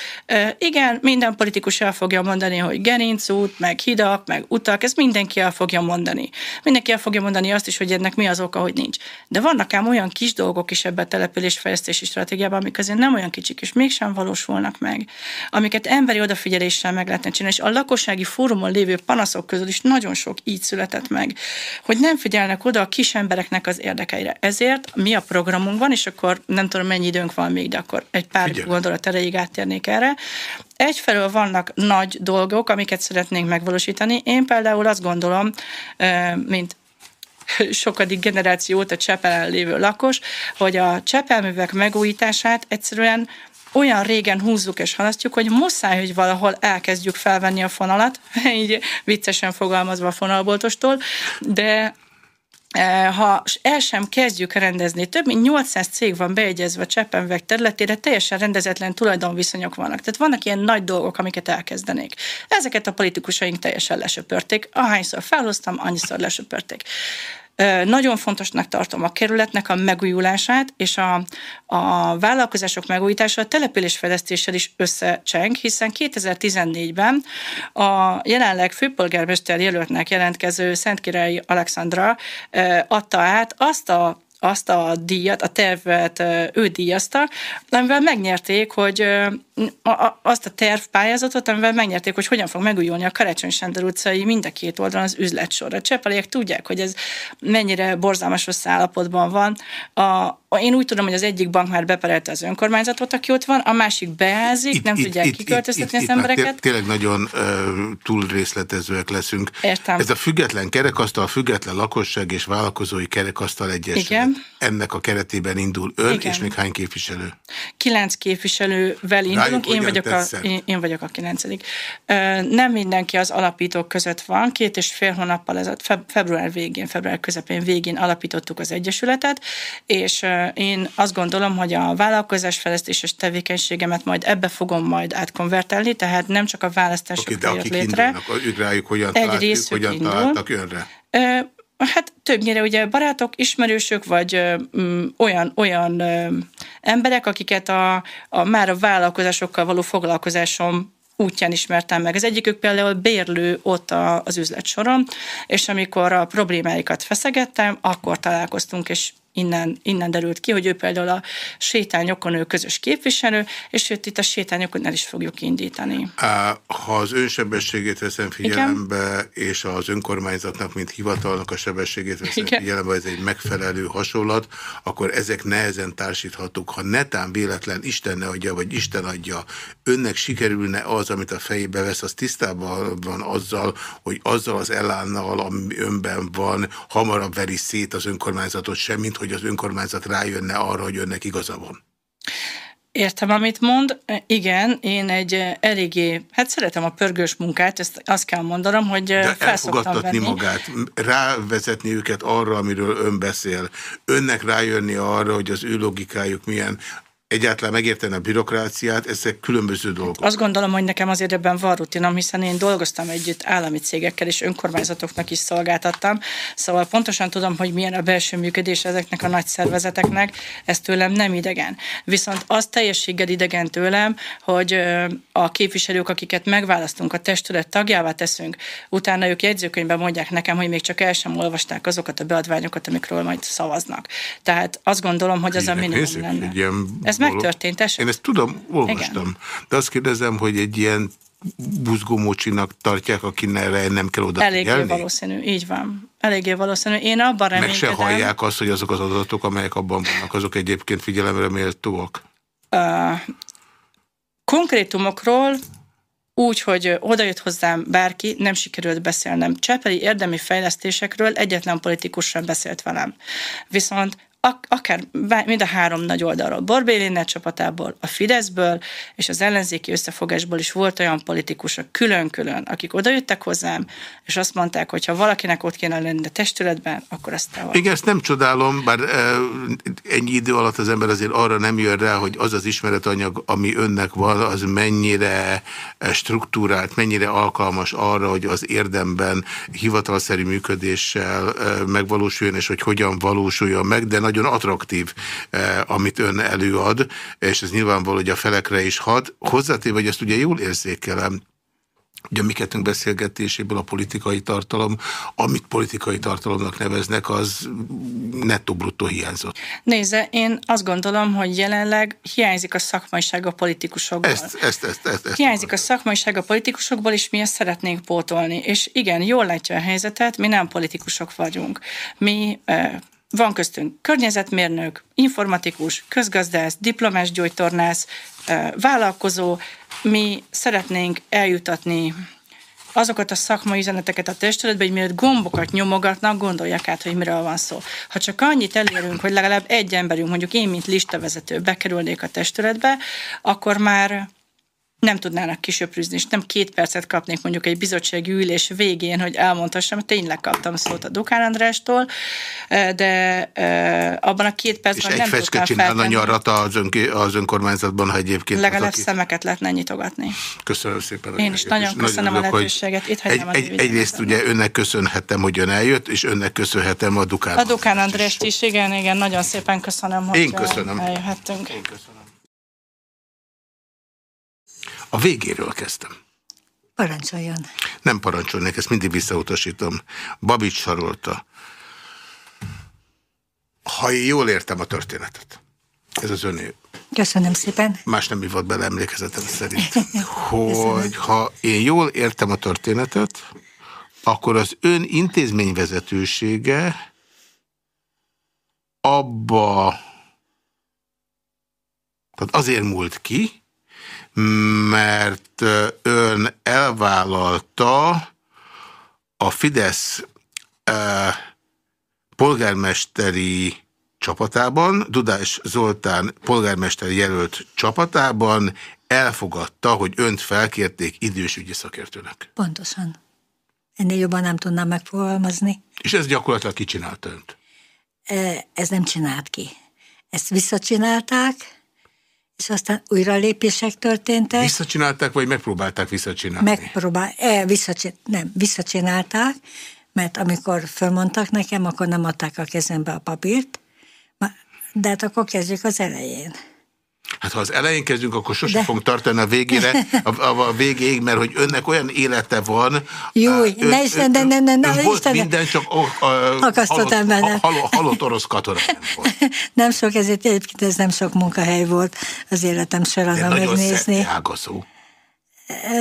igen, minden politikus el fogja mondani, hogy gerincút, meg hidak, meg utak, ezt mindenki el fogja mondani. Mindenki el fogja mondani azt is, hogy ennek mi az oka, hogy nincs. De vannak ám olyan kis dolgok is ebben a településfejlesztési stratégiában, amik azért nem olyan kicsik, és mégsem valósulnak meg, amiket emberi odafigyeléssel meg lehetne csinálni. És a lakossági fórumon lévő panaszok közül is nagyon sok így született meg, hogy nem figyelnek oda a kis embereknek az érdekeire helyre. Ezért mi a programunkban, és akkor nem tudom mennyi időnk van még, de akkor egy pár Figyelj. gondolat erejéig áttérnék erre. Egyfelől vannak nagy dolgok, amiket szeretnénk megvalósítani. Én például azt gondolom, mint sokadik generáció óta Csepelen lévő lakos, hogy a csepelművek megújítását egyszerűen olyan régen húzzuk és halasztjuk, hogy muszáj, hogy valahol elkezdjük felvenni a fonalat, így viccesen fogalmazva a fonalboltostól, de ha el sem kezdjük rendezni, több mint 800 cég van beegyezve Cseppenvek területére, teljesen rendezetlen tulajdonviszonyok vannak. Tehát vannak ilyen nagy dolgok, amiket elkezdenék. Ezeket a politikusaink teljesen lesöpörték. Ahányszor felhoztam, annyiszor lesöpörték. Nagyon fontosnak tartom a kerületnek a megújulását, és a, a vállalkozások megújítása a településfejlesztéssel is összecseng, hiszen 2014-ben a jelenleg főpolgármester jelöltnek jelentkező Szentkirályi Alexandra adta át azt a azt a díjat, a tervet ő díjazta, amivel megnyerték, hogy azt a tervpályázatot, amivel megnyerték, hogy hogyan fog megújulni a Karácsony Sándor utcai mind a két oldalon az üzletsor. A csepeliek tudják, hogy ez mennyire borzalmas rossz állapotban van. A, én úgy tudom, hogy az egyik bank már beperelte az önkormányzatot, aki ott van, a másik beázik, itt, nem itt, tudják itt, kiköltöztetni itt, az embereket. Itt, tényleg nagyon uh, túl részletezőek leszünk. Értem. Ez a független kerekasztal, a független lakosság és vállalkozói kerekasztal egyesület. Igen Igen. ennek a keretében indul ön, Igen. és még hány képviselő? Kilenc képviselővel indulunk, én vagyok, a, én, én vagyok a kilencedik. Nem mindenki az alapítók között van, két és fél hónappal ez február végén, február közepén végén alapítottuk az Egyesületet, és én azt gondolom, hogy a vállalkozásfejlesztéses tevékenységemet majd ebbe fogom majd átkonvertálni, tehát nem csak a választások okay, de akik létre. Indulnak, ők rájuk hogyan, Egy talált, hogyan indul. találtak önre? Hát többnyire ugye barátok, ismerősök, vagy ö, ö, olyan, olyan ö, emberek, akiket a, a már a vállalkozásokkal való foglalkozásom útján ismertem meg. Az egyikük például bérlő ott a, az üzlet soron, és amikor a problémáikat feszegettem, akkor találkoztunk, és innen, innen derült ki, hogy ő például a sétányokon ő közös képviselő, és őt itt a sétányokon el is fogjuk indítani. Ha az önsebességét veszem figyelembe, Igen? és az önkormányzatnak, mint hivatalnak a sebességét veszem Igen? figyelembe, ez egy megfelelő hasonlat, akkor ezek nehezen társíthatók. Ha netán véletlen Isten adja, vagy Isten adja, önnek sikerülne az, amit a fejébe vesz, az tisztában van azzal, hogy azzal az elánnal, ami önben van, hamarabb veri szét az önkormányzatot sem, mint hogy hogy az önkormányzat rájönne arra, hogy önnek igaza van. Értem, amit mond. Igen, én egy eléggé, hát szeretem a pörgős munkát, ezt azt kell mondanom, hogy De elfogadtatni venni. magát, rávezetni őket arra, amiről ön beszél, önnek rájönni arra, hogy az ő logikájuk milyen, egyáltalán megérteni a bürokráciát, ezek különböző dolgok. Azt gondolom, hogy nekem azért ebben van rutinom, hiszen én dolgoztam együtt állami cégekkel, és önkormányzatoknak is szolgáltattam, szóval pontosan tudom, hogy milyen a belső működés ezeknek a nagy szervezeteknek, ez tőlem nem idegen. Viszont az teljességgel idegen tőlem, hogy a képviselők, akiket megválasztunk, a testület tagjává teszünk, utána ők jegyzőkönyvben mondják nekem, hogy még csak el sem olvasták azokat a beadványokat, amikről majd szavaznak. Tehát azt gondolom, hogy az a minimum lenne. Ez ez megtörtént eset? Én ezt tudom, olvastam. Igen. De azt kérdezem, hogy egy ilyen buzgómocsinak tartják, akinek nem kell oda Eléggé figyelni? valószínű, így van. Eléggé valószínű. Én abban reménykedem... Meg se hallják azt, hogy azok az adatok, amelyek abban vannak, azok egyébként figyelemre méltóak? Uh, konkrétumokról úgy, hogy odajött hozzám bárki, nem sikerült beszélnem. Csepeli érdemi fejlesztésekről egyetlen politikus sem beszélt velem. Viszont akár mind a három nagy oldalról, Borbélinnel csapatából, a Fideszből és az ellenzéki összefogásból is volt olyan politikusok külön-külön, akik odajöttek hozzám, és azt mondták, hogy ha valakinek ott kéne lenni a testületben, akkor azt te Igen, ezt nem csodálom, bár e, ennyi idő alatt az ember azért arra nem jön rá, hogy az az ismeretanyag, ami önnek van, az mennyire struktúrált, mennyire alkalmas arra, hogy az érdemben hivatalszerű működéssel e, megvalósuljon, és hogy hogyan valósuljon meg, de nagyon attraktív, eh, amit ön előad, és ez nyilvánvaló, hogy a felekre is had. Hozzátéve, hogy ezt ugye jól érzékelem, Ugye a mi kettőnk beszélgetéséből a politikai tartalom, amit politikai tartalomnak neveznek, az nettó-bruttó hiányzott. Nézze, én azt gondolom, hogy jelenleg hiányzik a szakmaiság a politikusokból. Ezt, ezt, ezt, ezt, ezt hiányzik a szakmaiság a politikusokból, és mi ezt szeretnénk pótolni. És igen, jól látja a helyzetet, mi nem politikusok vagyunk. Mi eh, van köztünk környezetmérnök, informatikus, közgazdász, diplomás gyógytornász, vállalkozó. Mi szeretnénk eljutatni azokat a szakmai üzeneteket a testületbe, hogy mielőtt gombokat nyomogatnak, gondolják át, hogy miről van szó. Ha csak annyit elérünk, hogy legalább egy emberünk, mondjuk én, mint listavezető bekerülnék a testületbe, akkor már nem tudnának kisöprűzni, és nem két percet kapnék mondjuk egy bizottsági ülés végén, hogy elmondhassam, hogy tényleg kaptam szót a Dukán Andrástól, de abban a két percben és nem egy fecske csinálna nyarat az, ön, az önkormányzatban, ha egyébként... Legalább aki... szemeket lehetne nyitogatni. Köszönöm szépen. Én is nagyon köszönöm nagyon a lehetőséget. Itt egy, egy, egyrészt ugye önnek köszönhetem, hogy ön eljött, és önnek köszönhetem a Dukán A Dukán Andrást is, igen, igen, nagyon szépen köszönöm, hogy Én köszönöm. eljöhettünk. Én köszönöm. A végéről kezdtem. Parancsoljon. Nem parancsolnék, ezt mindig visszautasítom. Babics sarolta. Ha jól értem a történetet, ez az öné. Köszönöm szépen. Más nem volt bele emlékezetem szerint. hogy ha én jól értem a történetet, akkor az ön intézményvezetősége abba, tehát azért múlt ki, mert ön elvállalta a Fidesz polgármesteri csapatában, Dudás Zoltán polgármester jelölt csapatában elfogadta, hogy önt felkérték idős ügyi szakértőnek. Pontosan. Ennél jobban nem tudnám megfogalmazni. És ez gyakorlatilag kicsinálta önt? Ez nem csinált ki. Ezt visszacsinálták, és aztán újra lépések történtek. Visszacsinálták, vagy megpróbálták visszacsinálni? Megpróbál, e, visszacsin, nem, visszacsinálták, mert amikor fölmondtak nekem, akkor nem adták a kezembe a papírt, de hát akkor kezdjük az elején. Hát ha az elején kezdünk, akkor sosem fogunk tartani a végére, a, a, a végéig, mert hogy önnek olyan élete van. Jó, ön, ne is, ne, ne, ne, ne, ne, volt Isten, minden, csak a, a, halott, benne. Halott, halott orosz katona nem nem sok, ezért egyébként ez nem sok munkahely volt az életem során megnézni. Ágazó. E,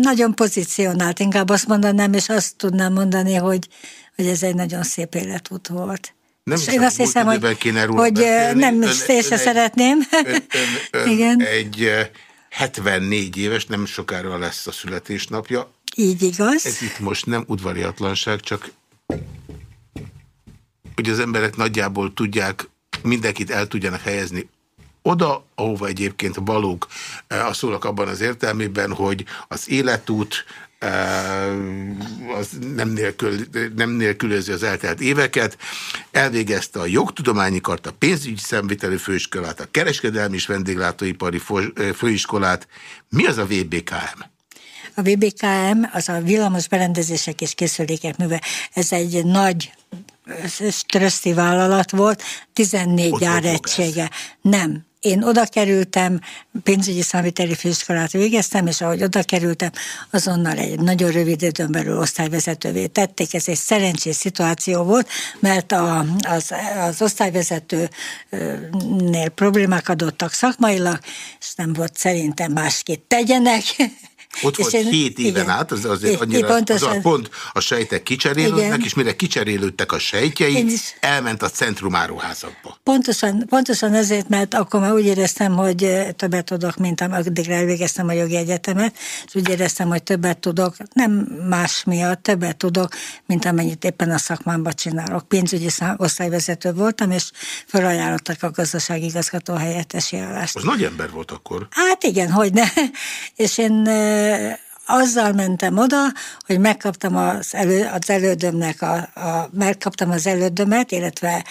nagyon pozícionált, inkább azt mondanám, és azt tudnám mondani, hogy, hogy ez egy nagyon szép életút volt. Nem én azt hiszem, hogy, kéne hogy beszélni. nem is ön, szeretném. Ön, ön, ön Igen. egy 74 éves, nem sokára lesz a születésnapja. Így igaz. Ez itt most nem udvariatlanság, csak hogy az emberek nagyjából tudják, mindenkit el tudjanak helyezni oda, ahova egyébként valók a szólak abban az értelmében, hogy az életút, az nem, nélkül, nem nélkülözi az eltelt éveket. Elvégezte a jogtudományi kart, a pénzügyi szemviteli főiskolát, a kereskedelmi és vendéglátóipari főiskolát. Mi az a VBKM? A VBKM az a villamos berendezések és készülékek műve. Ez egy nagy stresszi vállalat volt, 14 gyáregysége. Nem, én oda kerültem, pénzügyi számviteli főiskolát végeztem, és ahogy oda kerültem, azonnal egy nagyon rövid időn belül osztályvezetővé tették. Ez egy szerencsés szituáció volt, mert a, az, az osztályvezetőnél problémák adottak szakmailag, és nem volt szerintem másképp tegyenek, ott volt én, hét éven igen, át, az azért annyira, pontosan, az a pont a sejtek kicserélődnek, és mire kicserélődtek a sejtjei, is, elment a centrumáruházakba. Pontosan, pontosan ezért, mert akkor már úgy éreztem, hogy többet tudok, mint addigra elvégeztem a jogi egyetemet, és úgy éreztem, hogy többet tudok, nem más miatt, többet tudok, mint amennyit éppen a szakmámban csinálok. Pénzügyi osztályvezető voltam, és felajánlottak a gazdasági igazgató helyettesi állást. Az nagy ember volt akkor. Hát igen, hogy ne. És én azzal mentem oda, hogy megkaptam az, elő, az elődömnek, a, a, megkaptam az elődömet, illetve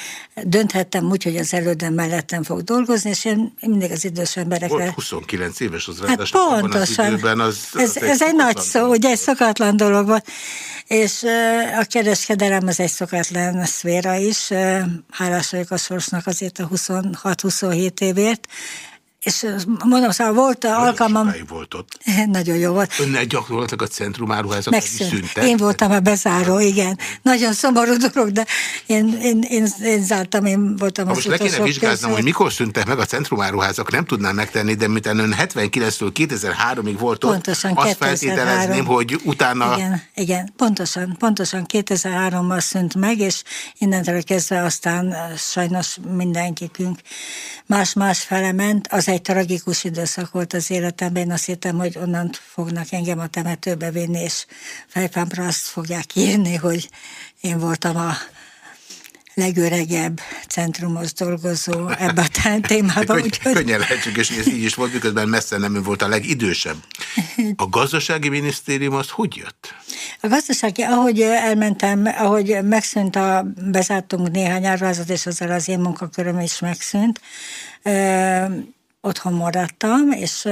dönthettem úgy, hogy az elődöm mellettem fog dolgozni, és én mindig az idős emberekre... Volt 29 éves az hát pontosan. Az időben, az, az ez, egy, ez egy nagy szó, ugye egy szokatlan dolog volt, és a kereskedelem az egy szokatlan szféra is, hálás vagyok a sorsnak azért a 26-27 évért, és mondom, szóval volt Nagyon alkalmam... volt ott. Nagyon jó volt. Önnel gyakorlatilag a centrum áruházak Megszűnt. Én voltam a bezáró, igen. Nagyon szomorú dolog, de én, én, én, én zártam, én voltam ha az Most le kéne vizsgáznom, hogy mikor szűntek meg a centrum áruházak, nem tudnám megtenni, de mint ön 79-től 2003-ig volt ott, pontosan, azt 2003. feltételezném, hogy utána... Igen, igen, pontosan, pontosan 2003-ban szűnt meg, és innentől kezdve aztán sajnos mindenkikünk más-más fele ment. Az egy tragikus időszak volt az életemben, én azt hittem, hogy onnan fognak engem a temetőbe vinni, és fejpámra azt fogják írni, hogy én voltam a legöregebb centrumos dolgozó ebbe a témában. Úgyhogy... Könnyen lehetjük, és ez így is volt, miközben messze nem ő volt a legidősebb. A gazdasági minisztérium az hogy jött? A gazdasági, ahogy elmentem, ahogy megszűnt a, bezártunk néhány árvázat, és azzal az én munkaköröm is megszűnt, otthon maradtam, és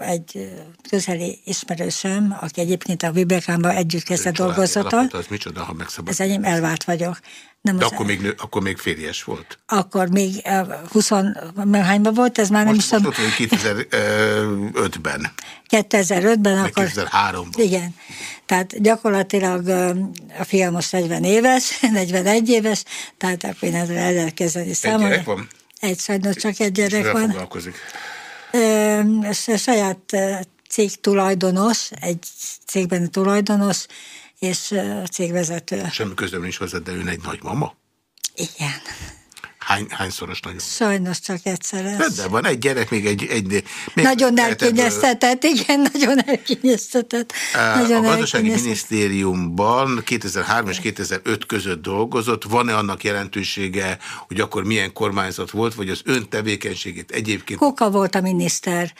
egy közeli ismerősöm, aki egyébként a Vibekánban együtt kezdett dolgozott. Az micsoda, ha megszabad? Ez enyém elvált vagyok. Nem De akkor még, akkor még férjes volt? Akkor még 20, hányban volt, ez már most, nem is tudom. 2005-ben. 2005-ben, akkor... 2003-ban. Igen. Tehát gyakorlatilag a fiam most 40 éves, 41 éves, tehát akkor én ezzel el lehet kezdeni számolni. Egy gyerek van? Egy sajnos csak egy gyerek van. foglalkozik? Ö, saját cég tulajdonos, egy cégben tulajdonos, és cégvezető. Semmi közöm nincs hozzá, de ön egy nagymama? Igen. Hány, hányszoros nagyon? Sajnos csak egyszeres. De van egy gyerek, még egy... egy még nagyon elkényeztetett, igen, nagyon elkényeztetett. Nagyon a gazdasági minisztériumban 2003 és 2005 között dolgozott. Van-e annak jelentősége, hogy akkor milyen kormányzat volt, vagy az ön tevékenységét egyébként... Koka volt a miniszter.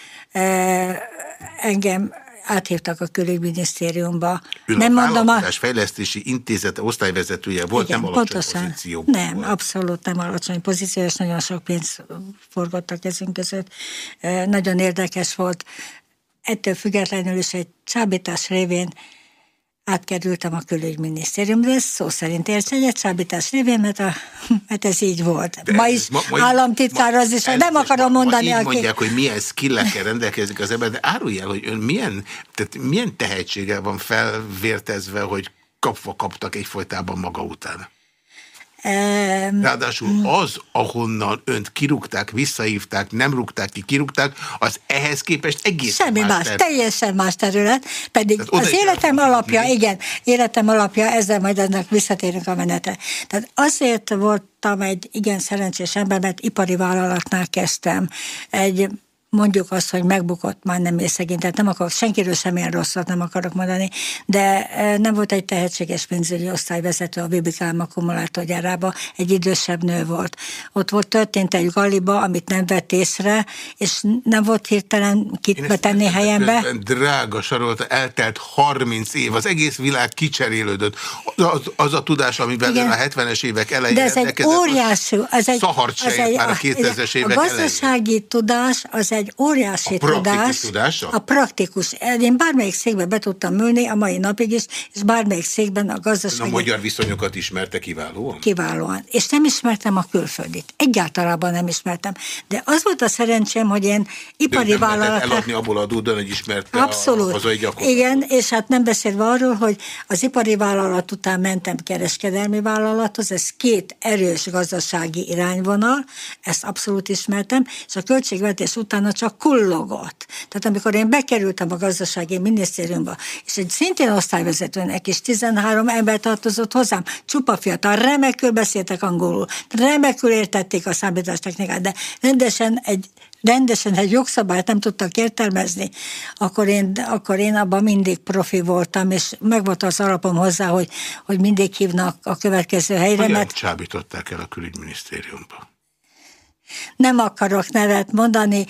Engem áthívtak a külügyminisztériumba. Ön nem a mondom a... Fejlesztési Intézet osztályvezetője volt, Igen, nem alacsony pontosan. pozíció. Nem, volt. abszolút nem alacsony pozíció, és nagyon sok pénzt forgott a kezünk között. Nagyon érdekes volt. Ettől függetlenül is egy csábítás révén átkerültem a ez szó szerint érts egy csábítás révén, mert, a, mert ez így volt. De ma is ma, ma, államtitkár az is, nem akarom ma, mondani. Ma így aki... mondják, hogy milyen skillekkel rendelkezik az ember, de árulj el, hogy ön milyen, tehát milyen tehetséggel van felvértezve, hogy kapva kaptak egyfolytában maga után? Ráadásul az, ahonnan önt kirúgták, visszahívták, nem rúgták ki, kirúgták, az ehhez képest egész Semmi más, más teljesen más terület, pedig Tehát az életem alapja, mi? igen, életem alapja, ezzel majd ennek visszatérünk a menetre. Tehát azért voltam egy igen szerencsés ember, mert ipari vállalatnál kezdtem. Egy mondjuk azt, hogy megbukott, már nem ész szegény, tehát nem akarok, senkiről semmilyen rosszat nem akarok mondani, de nem volt egy tehetséges pénzügyi osztályvezető a BBKM akkumulátorgyárába, egy idősebb nő volt. Ott volt történt egy galiba, amit nem vett észre, és nem volt hirtelen kit betenni helyembe. Drága sarolta, eltelt 30 év, az egész világ kicserélődött. Az, az a tudás, amivel Igen. a 70-es évek elején De ez egy óriási, ez egy, az egy, már a 2000-es évek A gazdasági elején. tudás az egy egy óriási a tudás. Tudása? A praktikus. Én bármelyik székben be tudtam ülni a mai napig is, és bármelyik székben a gazdaság. A magyar viszonyokat ismerte kiválóan? Kiválóan. És nem ismertem a külföldit. Egyáltalában nem ismertem. De az volt a szerencsém, hogy én ipari vállalat. eladni abból a dúdon, hogy ismerte Abszolút. a hazai Igen, és hát nem beszélve arról, hogy az ipari vállalat után mentem kereskedelmi vállalathoz, ez két erős gazdasági irányvonal, ezt abszolút ismertem, és a költségvetés utána csak kullogott. Tehát amikor én bekerültem a gazdasági minisztériumba, és egy szintén osztályvezetőnek is 13 ember tartozott hozzám, csupa fiatal, remekül beszéltek angolul, remekül értették a számítástechnikát, de rendesen egy rendesen egy jogszabályt nem tudtak értelmezni, akkor én, akkor én abban mindig profi voltam, és meg volt az alapom hozzá, hogy, hogy mindig hívnak a következő helyre. Hogyan mert... csábították el a külügyminisztériumba? Nem akarok nevet mondani,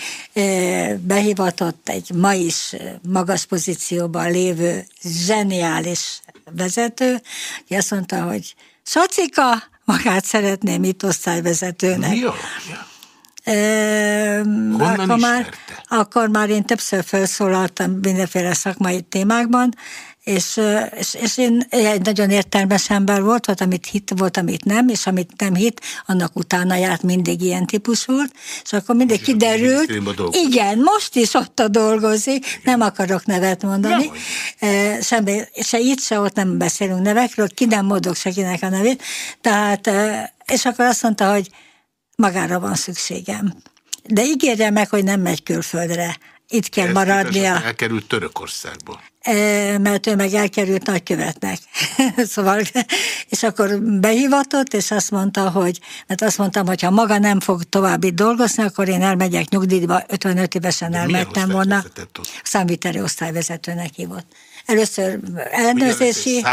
behivatott egy ma is magas pozícióban lévő zseniális vezető, aki azt mondta, hogy Sacika, magát szeretném itt osztályvezetőnek. Mi a? akkor, már, akkor már én többször felszólaltam mindenféle szakmai témákban, és, és, és én egy nagyon értelmes ember volt, volt, amit hit, volt, amit nem, és amit nem hit, annak utána járt mindig ilyen típus volt, és akkor mindig most kiderült, igen, most is ott a dolgozik, igen. nem akarok nevet mondani, nem. semmi, se itt, se ott nem beszélünk nevekről, ki nem mondok sekinek a nevét, tehát, és akkor azt mondta, hogy magára van szükségem. De ígérje meg, hogy nem megy külföldre. Itt kell Ez maradnia. Elkerült Törökországba mert ő meg elkerült nagykövetnek. szóval, és akkor behivatott, és azt mondta, hogy, mert azt mondtam, hogy ha maga nem fog tovább itt dolgozni, akkor én elmegyek nyugdíjba, 55 évesen elmentem volna. Számviteli osztályvezetőnek hívott. Először ellenőrzési...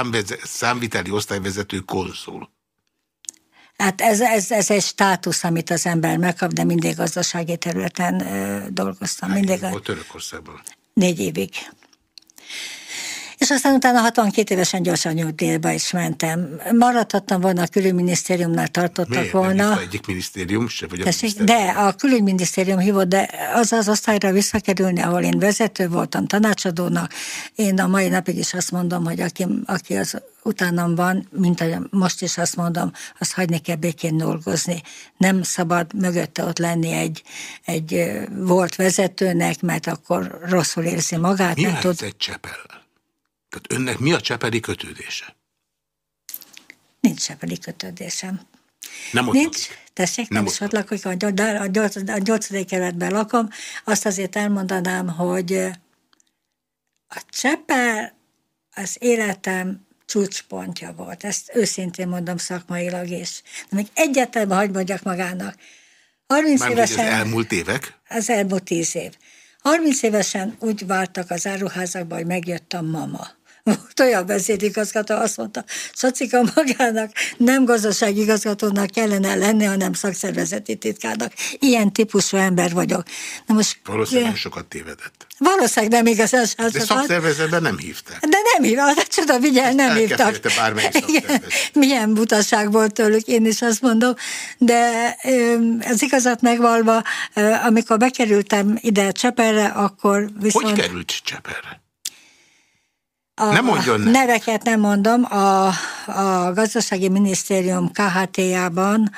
Számviteli osztályvezető konzul. Hát ez, ez, ez egy státusz, amit az ember megkap, de mindig gazdasági területen ö, dolgoztam. Hány mindig volt Törökországban? Négy évig. És aztán utána 62 évesen gyorsan nyugdíjba is mentem. Maradhattam volna, a külügyminisztériumnál tartottak Miért? volna. Nem egyik minisztérium se? Vagy a minisztérium? De a külügyminisztérium hívott, de az az osztályra visszakerülni, ahol én vezető voltam, tanácsadónak. Én a mai napig is azt mondom, hogy aki, aki az utánam van, mint ahogy most is azt mondom, azt hagyni kell békén dolgozni. Nem szabad mögötte ott lenni egy, egy volt vezetőnek, mert akkor rosszul érzi magát. Mi nem tud... egy Csepellel? Tehát önnek mi a csepeli kötődése? Nincs csepeli kötődésem. Nem ott Nincs, tessék, nem, nem is ott lakok, a, a, nyolcadik kerületben lakom. Azt azért elmondanám, hogy a Csepel az életem csúcspontja volt. Ezt őszintén mondom szakmailag is. De még egyetlen hagyd mondjak magának. 30 Már évesen... az elmúlt évek? Az elmúlt tíz év. 30 évesen úgy vártak az áruházakba, hogy megjött a mama. Volt olyan vezérigazgató, azt mondta, Szocika magának nem gazdaságigazgatónak kellene lenni, hanem szakszervezeti titkárnak. Ilyen típusú ember vagyok. Na most, Valószínűleg sokat tévedett. Valószínűleg nem igazán sokat. De szakszervezetben nem hívták. De nem hívták, de csoda, vigyel, nem hívtak. Igen, milyen butaság volt tőlük, én is azt mondom. De az igazat megvalva, amikor bekerültem ide Cseperre, akkor viszont... Hogy került Cseperre? A, nem mondjon ne. Neveket nem mondom. A, a gazdasági minisztérium KHT-jában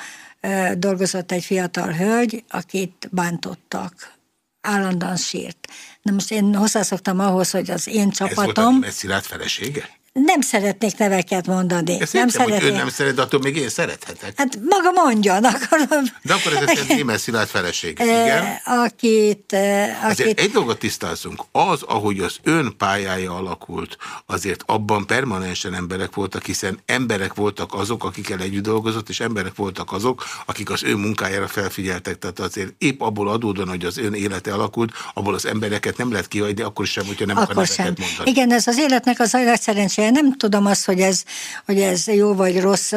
dolgozott egy fiatal hölgy, akit bántottak. Állandóan sírt. Na most én hozzászoktam ahhoz, hogy az én csapatom... Ez volt a felesége? Nem szeretnék neveket mondani. Ezt nem szeretnék. hogy ő nem szeret, attól még én szerethetek. Hát maga mondjon. Akkor... De akkor ez egy Némel Szilárd feleség. Igen? Akit, akit... egy dolgot tisztázunk. Az, ahogy az ön pályája alakult, azért abban permanensen emberek voltak, hiszen emberek voltak azok, akikkel együtt dolgozott, és emberek voltak azok, akik az ön munkájára felfigyeltek. Tehát azért épp abból adódóan, hogy az ön élete alakult, abból az embereket nem lehet kihagyni, akkor sem, hogyha nem akkor akar sem. mondani. Igen, ez az életnek az a szerencsé nem tudom azt, hogy ez, hogy ez jó vagy rossz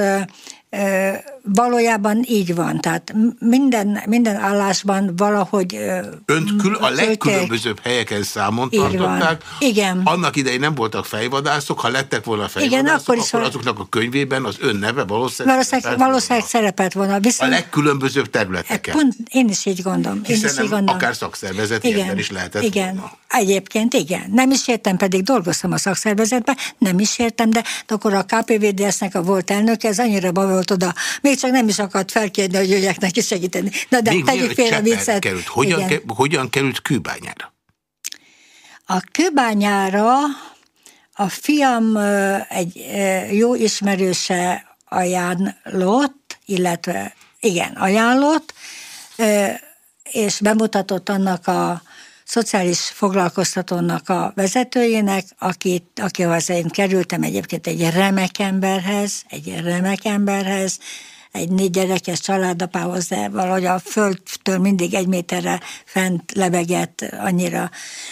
valójában így van. Tehát minden, minden állásban valahogy... Önt kül, a legkülönbözőbb helyeken számon tartották. Igen. Annak idején nem voltak fejvadászok, ha lettek volna fejvadászok, Igen, akkor, is akkor azoknak a könyvében az ön neve valószínűleg, valószínűleg, valószínűleg szerepelt volna. Viszont, a legkülönbözőbb területeken. Pont, én is így gondolom. Én Hiszen is így gondolom. akár szakszervezeti igen, is lehetett Igen, volna. egyébként igen. Nem is értem, pedig dolgoztam a szakszervezetben, nem is értem, de, de akkor a KPVDS-nek a volt elnöke, ez annyira volt oda, még csak nem is akart felkérni, hogy jöjjek neki segíteni. Na de Még tegyük félre viccet. Került. Hogyan, ke, hogyan került kőbányára? A kőbányára a fiam egy jó ismerőse ajánlott, illetve igen, ajánlott, és bemutatott annak a szociális foglalkoztatónak a vezetőjének, akit, akihoz én kerültem egyébként egy remek emberhez, egy remek emberhez, egy négy gyerekes családapához, de valahogy a földtől mindig egy méterre fent lebegett, annyira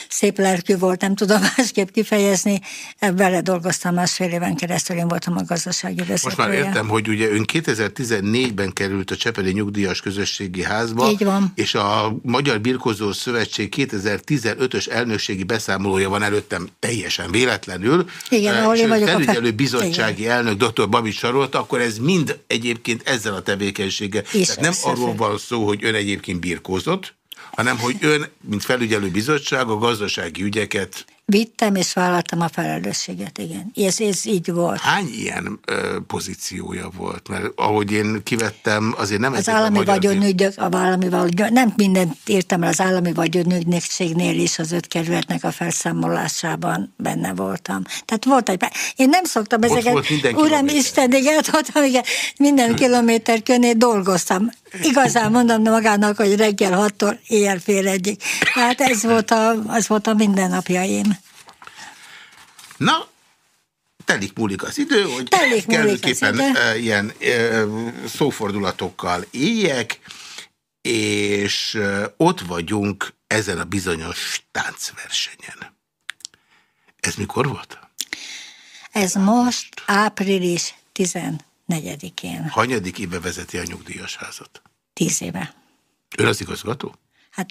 szép lelkű volt, nem tudom másképp kifejezni. Vele dolgoztam másfél éven keresztül, én voltam a gazdasági vezetője. Most már értem, hogy ugye ön 2014-ben került a Csepeli Nyugdíjas Közösségi Házba, Így van. és a Magyar Birkozó Szövetség 2015-ös elnökségi beszámolója van előttem teljesen véletlenül. Igen, ahol én vagyok a felügyelő bizottsági Igen. elnök dr. Babics Sarolt, akkor ez mind egyébként ezzel a tevékenységgel. És Tehát nem arról van szó, hogy ön egyébként birkózott, hanem hogy ön, mint felügyelő bizottság a gazdasági ügyeket Vittem és vállaltam a felelősséget, igen. Ez, ez így volt. Hány ilyen ö, pozíciója volt? Mert ahogy én kivettem, azért nem... Az állami vagyonügydök, a állami vagyon, nem mindent írtam el, az állami vagyonügynökségnél is az öt kerületnek a felszámolásában benne voltam. Tehát volt egy... Én nem szoktam ott ezeket... Volt Uram. Isten, igen, ott, igen, minden kilométer körné dolgoztam. Igazán mondom magának, hogy reggel hattól éjjel fél egyik. Tehát ez volt a, az volt a mindennapjaim. Na, telik múlik az idő, hogy telik kellőképpen idő. ilyen szófordulatokkal éljek, és ott vagyunk ezen a bizonyos táncversenyen. Ez mikor volt? Ez most április 14-én. Hanyadik éve vezeti a nyugdíjas házat? Tíz éve. Ön az igazgató? Hát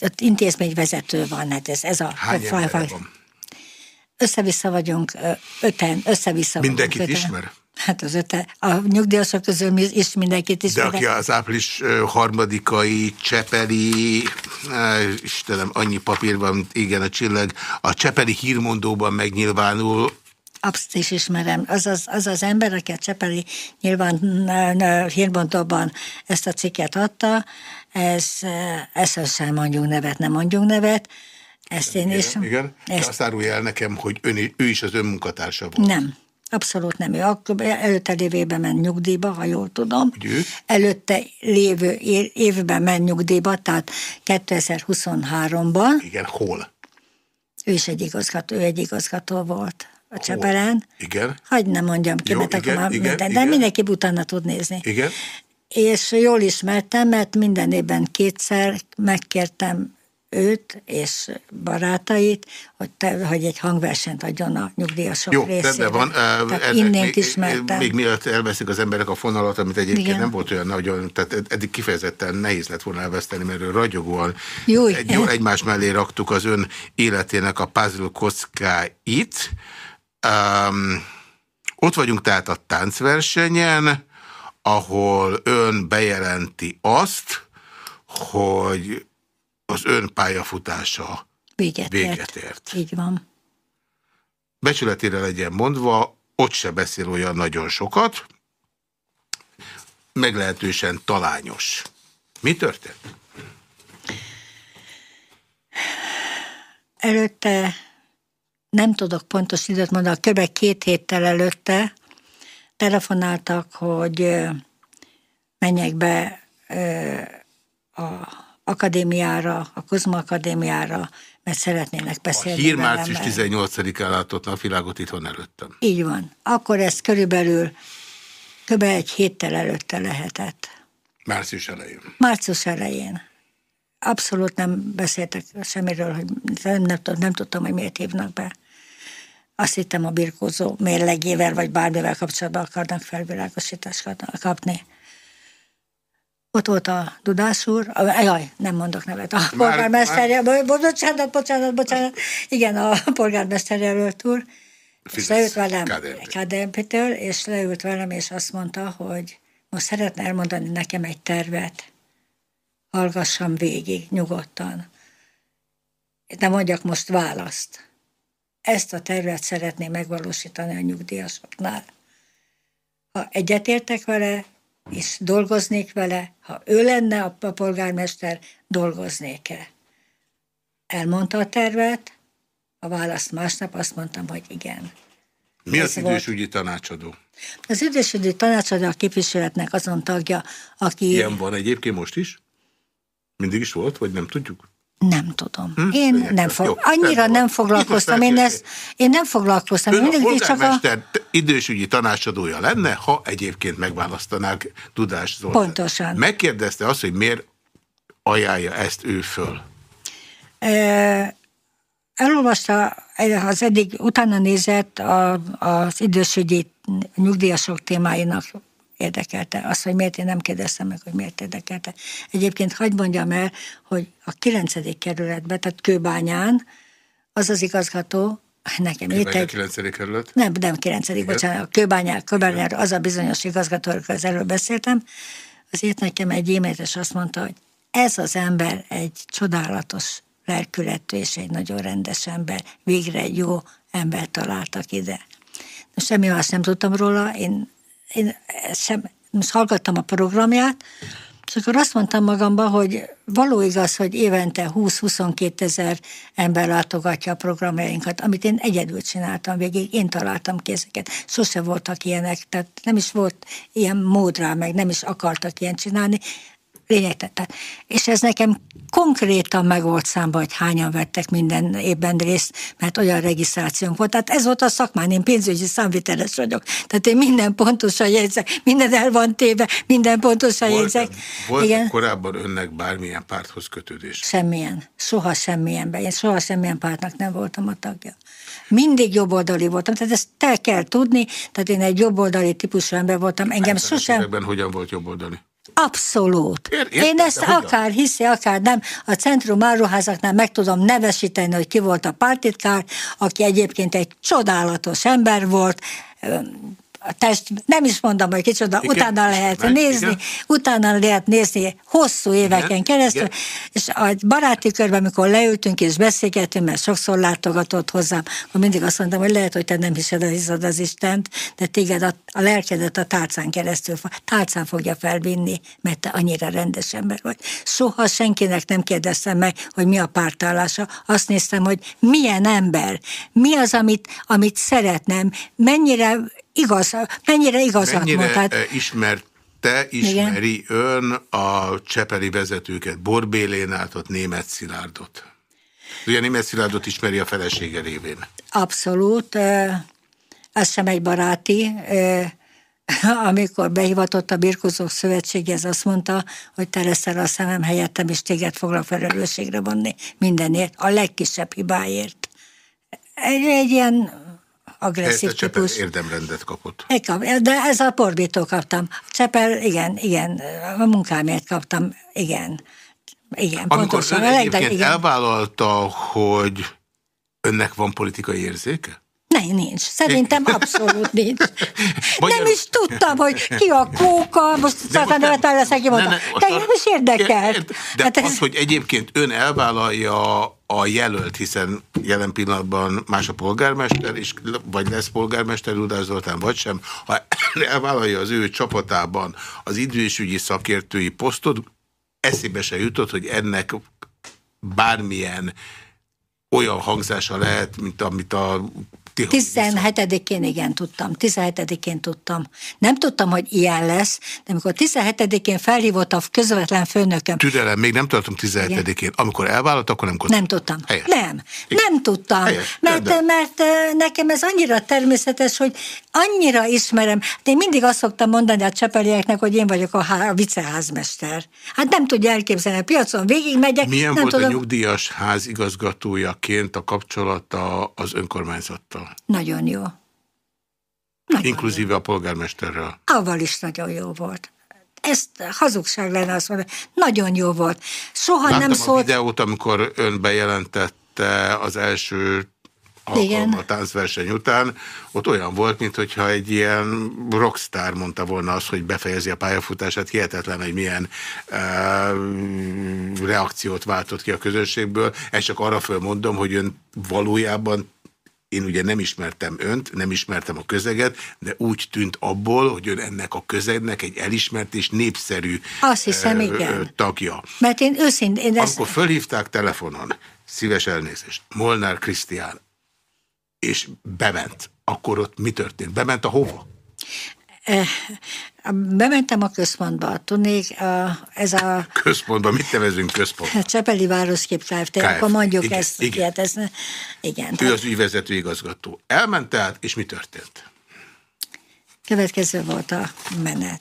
ott intézményvezető van, hát ez, ez a... Hány a, van? Össze-vissza vagyunk öten, össze-vissza Mindenkit vagyunk, ismer? Hát az öte, a nyugdíjasok közül is mindenkit ismer. De aki az április harmadikai Csepeli, Istenem, annyi papír van, igen, a csillag, a Csepeli hírmondóban megnyilvánul, Abszt is ismerem. Az az, az az ember, aki a Csepeli nyilván hírmondóban ezt a cikket adta, ez, ezt sem mondjunk nevet, nem mondjunk nevet, ezt én igen, is. Igen, ezt... azt árulja el nekem, hogy ön, ő is az ön munkatársa volt. Nem, abszolút nem. Ő előtte lévőben ment nyugdíjba, ha jól tudom. Ugye? Előtte lévő évben ment nyugdíjba, tehát 2023-ban. Igen, hol? Ő is egy igazgató, ő egy igazgató volt. a Csepelen. Igen. Hagy nem mondjam ki, Jó, mert igen, akkor már igen, minden, igen. de mindenki utána tud nézni. Igen. És jól ismertem, mert minden évben kétszer megkértem őt és barátait, hogy, te, hogy egy hangversenyt adjon a nyugdíjasok Jó, részére. rendben van. Tehát ennek ismertem. Még mielőtt elveszik az emberek a fonalat, amit egyébként Igen. nem volt olyan nagyon, tehát eddig kifejezetten nehéz lett volna elveszteni, mert ragyogóan Júj. egy, jól egymás mellé raktuk az ön életének a puzzle kockáit. Um, ott vagyunk tehát a táncversenyen, ahol ön bejelenti azt, hogy az ön pályafutása Véget, véget ért. ért. Így van. becsületére legyen mondva, ott se beszél olyan nagyon sokat, meglehetősen talányos. Mi történt? Előtte nem tudok pontos időt mondani, kb. két héttel előtte telefonáltak, hogy menjek be a akadémiára, a Kozma Akadémiára, mert szeretnének A beszélni hír velem, március mert- 18-án látott napvilágot itthon előttem. Így van. Akkor ez körülbelül kb. egy héttel előtte lehetett. Március elején. Március elején. Abszolút nem beszéltek semmiről, hogy nem, nem, nem tudtam, hogy miért hívnak be. Azt hittem a birkózó mérlegével, vagy bármivel kapcsolatban akarnak felvilágosítást kapni. Ott volt a Dudás úr, a- jaj, nem mondok nevet, a polgármester, bo- bo- bocsánat, bocsánat, bocsánat, igen, a polgármester jelölt úr, és Fidesz, leült velem KDNP. KDNP-től, és leült velem, és azt mondta, hogy most szeretne elmondani nekem egy tervet, hallgassam végig, nyugodtan. De mondjak most választ. Ezt a tervet szeretném megvalósítani a nyugdíjasoknál. Ha egyetértek vele, és dolgoznék vele, ha ő lenne a polgármester, dolgoznék-e? Elmondta a tervet, a választ másnap azt mondtam, hogy igen. Mi Ez az volt. idősügyi tanácsadó? Az idősödő tanácsadó a képviseletnek azon tagja, aki... Ilyen van egyébként most is? Mindig is volt, vagy nem tudjuk? Nem tudom. Én Lényegtelen. nem fog, Jó, annyira nem foglalkoztam. Én, ezt, én nem foglalkoztam. Ön a Mindig csak a... idősügyi tanácsadója lenne, ha egyébként megválasztanák Dudás Zoltán. Pontosan. Megkérdezte azt, hogy miért ajánlja ezt ő föl. Ö, elolvasta, az eddig utána nézett a, az idősügyi nyugdíjasok témáinak érdekelte. Azt, hogy miért én nem kérdeztem meg, hogy miért érdekelte. Egyébként hagyd mondjam el, hogy a 9. kerületben, tehát Kőbányán, az az igazgató, nekem itt Vagy a egy, 9. kerület? nem, nem 9. bocsánat, a Kőbányán, Kőbányán, az a bizonyos igazgató, az erről beszéltem, az írt nekem egy e és azt mondta, hogy ez az ember egy csodálatos lelkületű és egy nagyon rendes ember. Végre egy jó ember találtak ide. Semmi más nem tudtam róla, én, én sem, most hallgattam a programját, és akkor azt mondtam magamban, hogy való igaz, hogy évente 20-22 ezer ember látogatja a programjainkat, amit én egyedül csináltam végig, én találtam ki ezeket. Sose voltak ilyenek, tehát nem is volt ilyen mód rá, meg nem is akartak ilyen csinálni. Lényegtelen. És ez nekem konkrétan meg volt számba, hogy hányan vettek minden évben részt, mert olyan regisztrációnk volt. Tehát ez volt a szakmán, én pénzügyi számviteles vagyok. Tehát én minden pontosan jegyzek, minden el van téve, minden pontosan jegyzek. Volt, volt korábban önnek bármilyen párthoz kötődés? Semmilyen. Soha semmilyenben. Én soha semmilyen pártnak nem voltam a tagja. Mindig jobboldali voltam, tehát ezt te kell tudni, tehát én egy jobboldali típusú ember voltam. Engem sosem... Hogyan volt jobboldali? Abszolút. Ér- Én ezt de hogyan? akár hiszi, akár nem, a Centrum Áruházaknál meg tudom nevesíteni, hogy ki volt a pártitkár, aki egyébként egy csodálatos ember volt, a test, nem is mondom, hogy kicsoda, Igen, utána lehet meg, nézni, igen. utána lehet nézni hosszú éveken Igen, keresztül, igen. és a baráti körben, amikor leültünk és beszélgettünk, mert sokszor látogatott hozzám, akkor mindig azt mondtam, hogy lehet, hogy te nem hiszed, hiszed az Istent, de téged a, a lelkedet a tálcán keresztül, tálcán fogja felvinni, mert te annyira rendes ember vagy. Soha senkinek nem kérdeztem meg, hogy mi a pártállása. Azt néztem, hogy milyen ember, mi az, amit, amit szeretnem, mennyire igaz, mennyire igazat Mennyire mond. Tehát, eh, ismerte, ismeri ön a csepeli vezetőket, Borbélénátot, Német Szilárdot? Ugye Német Szilárdot ismeri a felesége révén. Abszolút. ö, ez sem egy baráti, amikor behivatott a Birkozók Szövetsége, ez azt mondta, hogy te leszel a szemem helyettem, és téged foglak felelősségre vonni mindenért, a legkisebb hibáért. Egy, egy ilyen agresszív típus. érdemrendet kapott. De ez a porbító kaptam. Csepel, igen, igen, a munkámért kaptam, igen. Igen, Amikor pontosan. ön egyébként igen. elvállalta, hogy önnek van politikai érzéke? Nem, nincs. Szerintem abszolút nincs. Magyar... Nem is tudtam, hogy ki a kóka, most szakadat el leszek kimondva. De nem is érdekel. De hát az, ez... hogy egyébként ön elvállalja a jelölt, hiszen jelen pillanatban más a polgármester, és vagy lesz polgármester Udár Zoltán, vagy sem, ha elvállalja az ő csapatában az idősügyi szakértői posztot, eszébe se jutott, hogy ennek bármilyen olyan hangzása lehet, mint amit a 17-én igen tudtam, 17-én tudtam. Nem tudtam, hogy ilyen lesz, de amikor 17-én felhívott a közvetlen főnököm. Türelem, még nem tudtam 17-én. Amikor elvállalt, akkor nem tudtam. Nem tudtam. Helyes. Nem, igen. nem tudtam. Helyes. Mert, mert, mert nekem ez annyira természetes, hogy annyira ismerem. De én mindig azt szoktam mondani a csepelieknek, hogy én vagyok a, há- a viceházmester. Hát nem tudja elképzelni, a piacon végigmegyek. Milyen nem volt tudom... a nyugdíjas házigazgatójaként a kapcsolata az önkormányzattal? Nagyon jó. Nagyon Inkluzíve jó. a polgármesterrel. Avval is nagyon jó volt. Ezt hazugság lenne azt mondani. Nagyon jó volt. Soha Láttam nem szólt... a videót, amikor ön bejelentette az első alkalom a táncverseny után, ott olyan volt, mintha egy ilyen rockstar mondta volna azt, hogy befejezi a pályafutását, hihetetlen, hogy milyen uh, reakciót váltott ki a közönségből. Ezt csak arra fölmondom, hogy ön valójában én ugye nem ismertem önt, nem ismertem a közeget, de úgy tűnt abból, hogy ön ennek a közegnek egy elismert és népszerű Azt hiszem, ö, igen. tagja. Mert én őszintén... Ezt... Amikor fölhívták telefonon, szíves elnézést, Molnár Krisztián, és bement, akkor ott mi történt? Bement a hova? Bementem a központba, tudnék, ez a... Központba, mit nevezünk központba? Csepeli Városkép Kft. Kft. Akkor mondjuk igen, ezt. Igen. Ilyet, ez, igen ő tehát... az ügyvezető igazgató. Elment tehát, és mi történt? Következő volt a menet.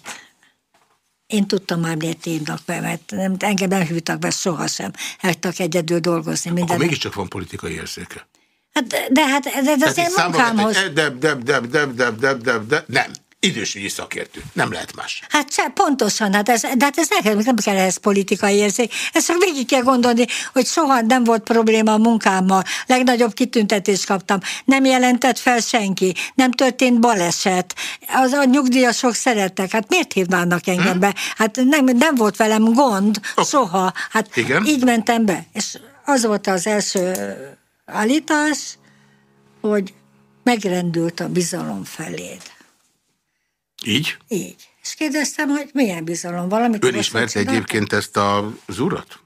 Én tudtam már, miért hívnak be, mert nem, engem nem hívtak be sohasem. Hagytak egyedül dolgozni. Minden Akkor mégiscsak van politikai érzéke. Hát, de hát ez az én munkámhoz. De, de, de, de, de, de, de, de, nem. Idősügyi szakértő. Nem lehet más. Hát se, pontosan, hát ez, de hát ez nekem nem kell ehhez politikai érzék. Ezt csak végig kell gondolni, hogy soha nem volt probléma a munkámmal. Legnagyobb kitüntetést kaptam. Nem jelentett fel senki. Nem történt baleset. Az a nyugdíjasok szerettek. Hát miért hívnának engem be? Hát nem, nem volt velem gond. Okay. Soha. Hát Igen? így mentem be. És az volt az első állítás, hogy megrendült a bizalom feléd. Így? Így. És kérdeztem, hogy milyen bizalom valamit. Ön ismert egyébként ezt az urat?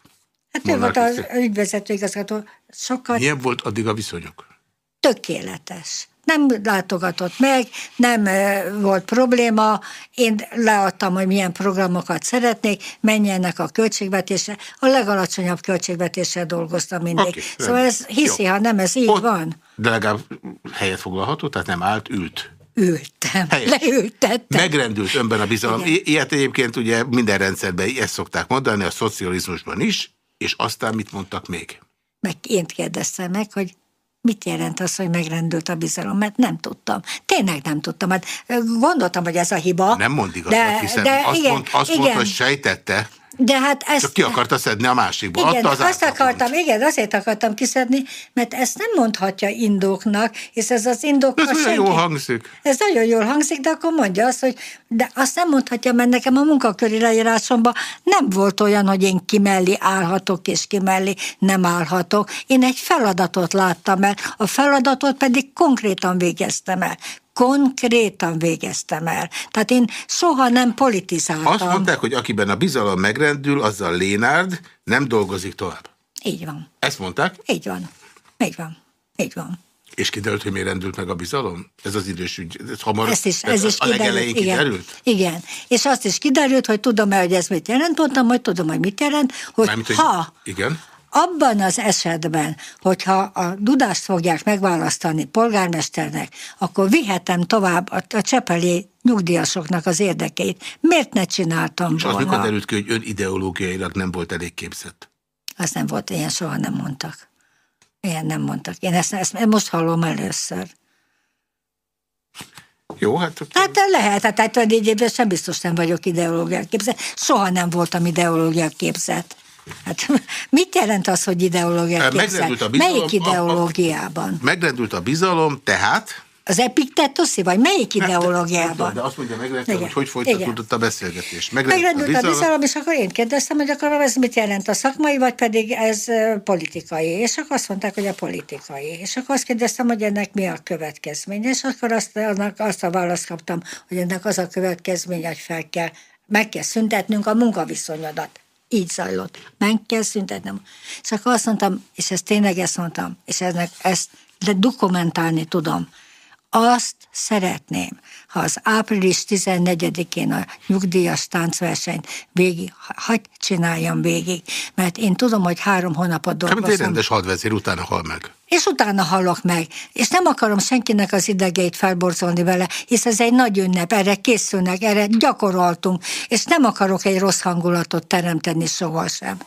Hát ő volt az ügyvezető igazgató. Sokat... Milyen volt addig a viszonyok? Tökéletes. Nem látogatott meg, nem volt probléma, én leadtam, hogy milyen programokat szeretnék, menjenek a költségvetésre, a legalacsonyabb költségvetéssel dolgoztam mindig. Okay, szóval ez hiszi, Jó. ha nem, ez így Ott, van. De legalább helyet foglalható, tehát nem állt, ült ültem, Helyes. leültettem. Megrendült önben a bizalom. Igen. Ilyet egyébként ugye minden rendszerben ezt szokták mondani, a szocializmusban is, és aztán mit mondtak még? Meg én kérdeztem meg, hogy mit jelent az, hogy megrendült a bizalom, mert nem tudtam. Tényleg nem tudtam. Hát gondoltam, hogy ez a hiba. Nem mond igazat, de, hiszen de azt, igen, mond, azt igen. mondta, hogy sejtette. De hát ezt... Csak ki akarta szedni a másikba. Igen, az azt akartam, mond. igen, azért akartam kiszedni, mert ezt nem mondhatja indoknak, és ez az indok... Ez nagyon jól hangzik. Ez nagyon jól hangzik, de akkor mondja azt, hogy de azt nem mondhatja, mert nekem a munkaköri leírásomban nem volt olyan, hogy én kimellé állhatok, és kimellé nem állhatok. Én egy feladatot láttam el, a feladatot pedig konkrétan végeztem el konkrétan végeztem el. Tehát én soha nem politizáltam. Azt mondták, hogy akiben a bizalom megrendül, azzal Lénárd nem dolgozik tovább. Így van. Ezt mondták? Így van. Így van. Így van. És kiderült, hogy miért rendült meg a bizalom? Ez az idős ügy. Ez hamar, ez is, ez is a legelején igen, kiderült? Igen. És azt is kiderült, hogy tudom-e, hogy ez mit jelent. Mondtam, hogy tudom, hogy mit jelent, hogy Mármint, ha... Igen abban az esetben, hogyha a Dudást fogják megválasztani polgármesternek, akkor vihetem tovább a, a Csepeli nyugdíjasoknak az érdekeit. Miért ne csináltam És volna? az mikor derült ki, hogy ön ideológiailag nem volt elég képzett? Az nem volt, ilyen soha nem mondtak. Ilyen nem mondtak. Én ezt, ezt most hallom először. Jó, hát... Hát lehet, hát, hát egyébként sem biztos nem vagyok ideológiát képzett. Soha nem voltam ideológiát képzett. Hát mit jelent az, hogy ideológiát Megrendült a bizalom, Melyik ideológiában? A, a, megrendült a bizalom, tehát... Az epiktetoszi, vagy melyik ideológiában? De azt mondja, megrendült, hogy hogy folytatódott a beszélgetés. Megrendült a bizalom, és akkor én kérdeztem, hogy akkor ez mit jelent a szakmai, vagy pedig ez politikai. És akkor azt mondták, hogy a politikai. És akkor azt kérdeztem, hogy ennek mi a következménye, és akkor azt, annak, azt a választ kaptam, hogy ennek az a következménye, hogy fel kell, meg kell szüntetnünk a munkaviszonyodat. Így zajlott. Meg kell szüntetnem. És akkor azt mondtam, és ezt tényleg ezt mondtam, és ennek, ezt de dokumentálni tudom azt szeretném, ha az április 14-én a nyugdíjas táncversenyt végig, hagy csináljam végig, mert én tudom, hogy három hónapot dolgozom. Hát, egy rendes hadvezér, utána hal meg. És utána halok meg. És nem akarom senkinek az idegeit felborzolni vele, hisz ez egy nagy ünnep, erre készülnek, erre gyakoroltunk, és nem akarok egy rossz hangulatot teremteni sohasem.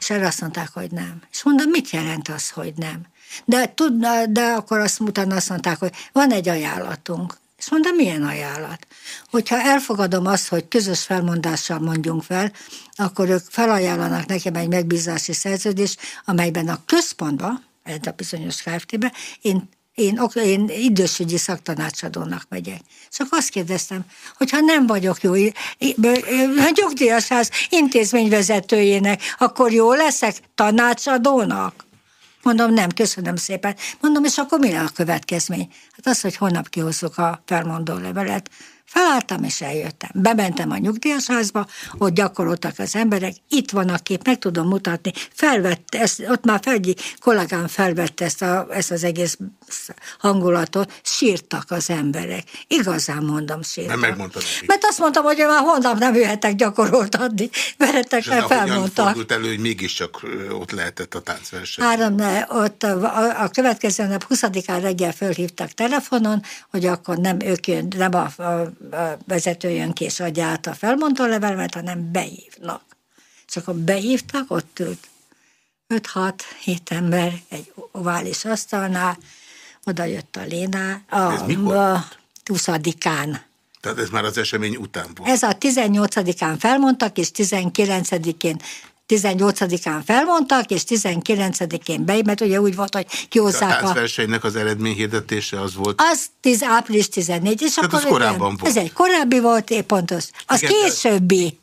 És erre azt mondták, hogy nem. És mondom, mit jelent az, hogy nem? De, tudna, de akkor azt utána azt mondták, hogy van egy ajánlatunk. És mondom, milyen ajánlat? Hogyha elfogadom azt, hogy közös felmondással mondjunk fel, akkor ők felajánlanak nekem egy megbízási szerződést, amelyben a központba, egy a bizonyos Kft-be, én én, én idősügyi szaktanácsadónak megyek. Csak azt kérdeztem, hogyha nem vagyok jó nyugdíjas ház intézményvezetőjének, akkor jó leszek tanácsadónak? Mondom, nem, köszönöm szépen. Mondom, és akkor mi a következmény? Hát az, hogy holnap kihozzuk a felmondó levelet. Felálltam és eljöttem. Bementem a nyugdíjas házba, ott gyakoroltak az emberek, itt van a kép, meg tudom mutatni. Felvette, ezt, ott már egy kollégám felvette ezt, a, ezt az egész hangulatot, sírtak az emberek. Igazán mondom, sírtak. Nem megmondta neki. Mert azt mondtam, hogy már holnap nem jöhetek adni, veretek nem felmondtak. fordult elő, hogy mégiscsak ott lehetett a táncverseny? Három, ott a, a következő nap 20-án reggel fölhívtak telefonon, hogy akkor nem ők jön, nem a, a vezető jön ki és adja át a felmondó levelmet, hanem behívnak. És akkor behívtak, ott ült 5-6-7 ember egy ovális asztalnál, oda jött a Léna, a, a 20-án. Tehát ez már az esemény után volt. Ez a 18-án felmondtak, és 19-én 18-án felmondtak, és 19-én be, mert ugye úgy volt, hogy kihozzák a... A az eredmény hirdetése az volt? Az 10, április 14, és Tehát akkor... az korábban volt. Ez egy korábbi volt, épp pontos. Az Igen, későbbi.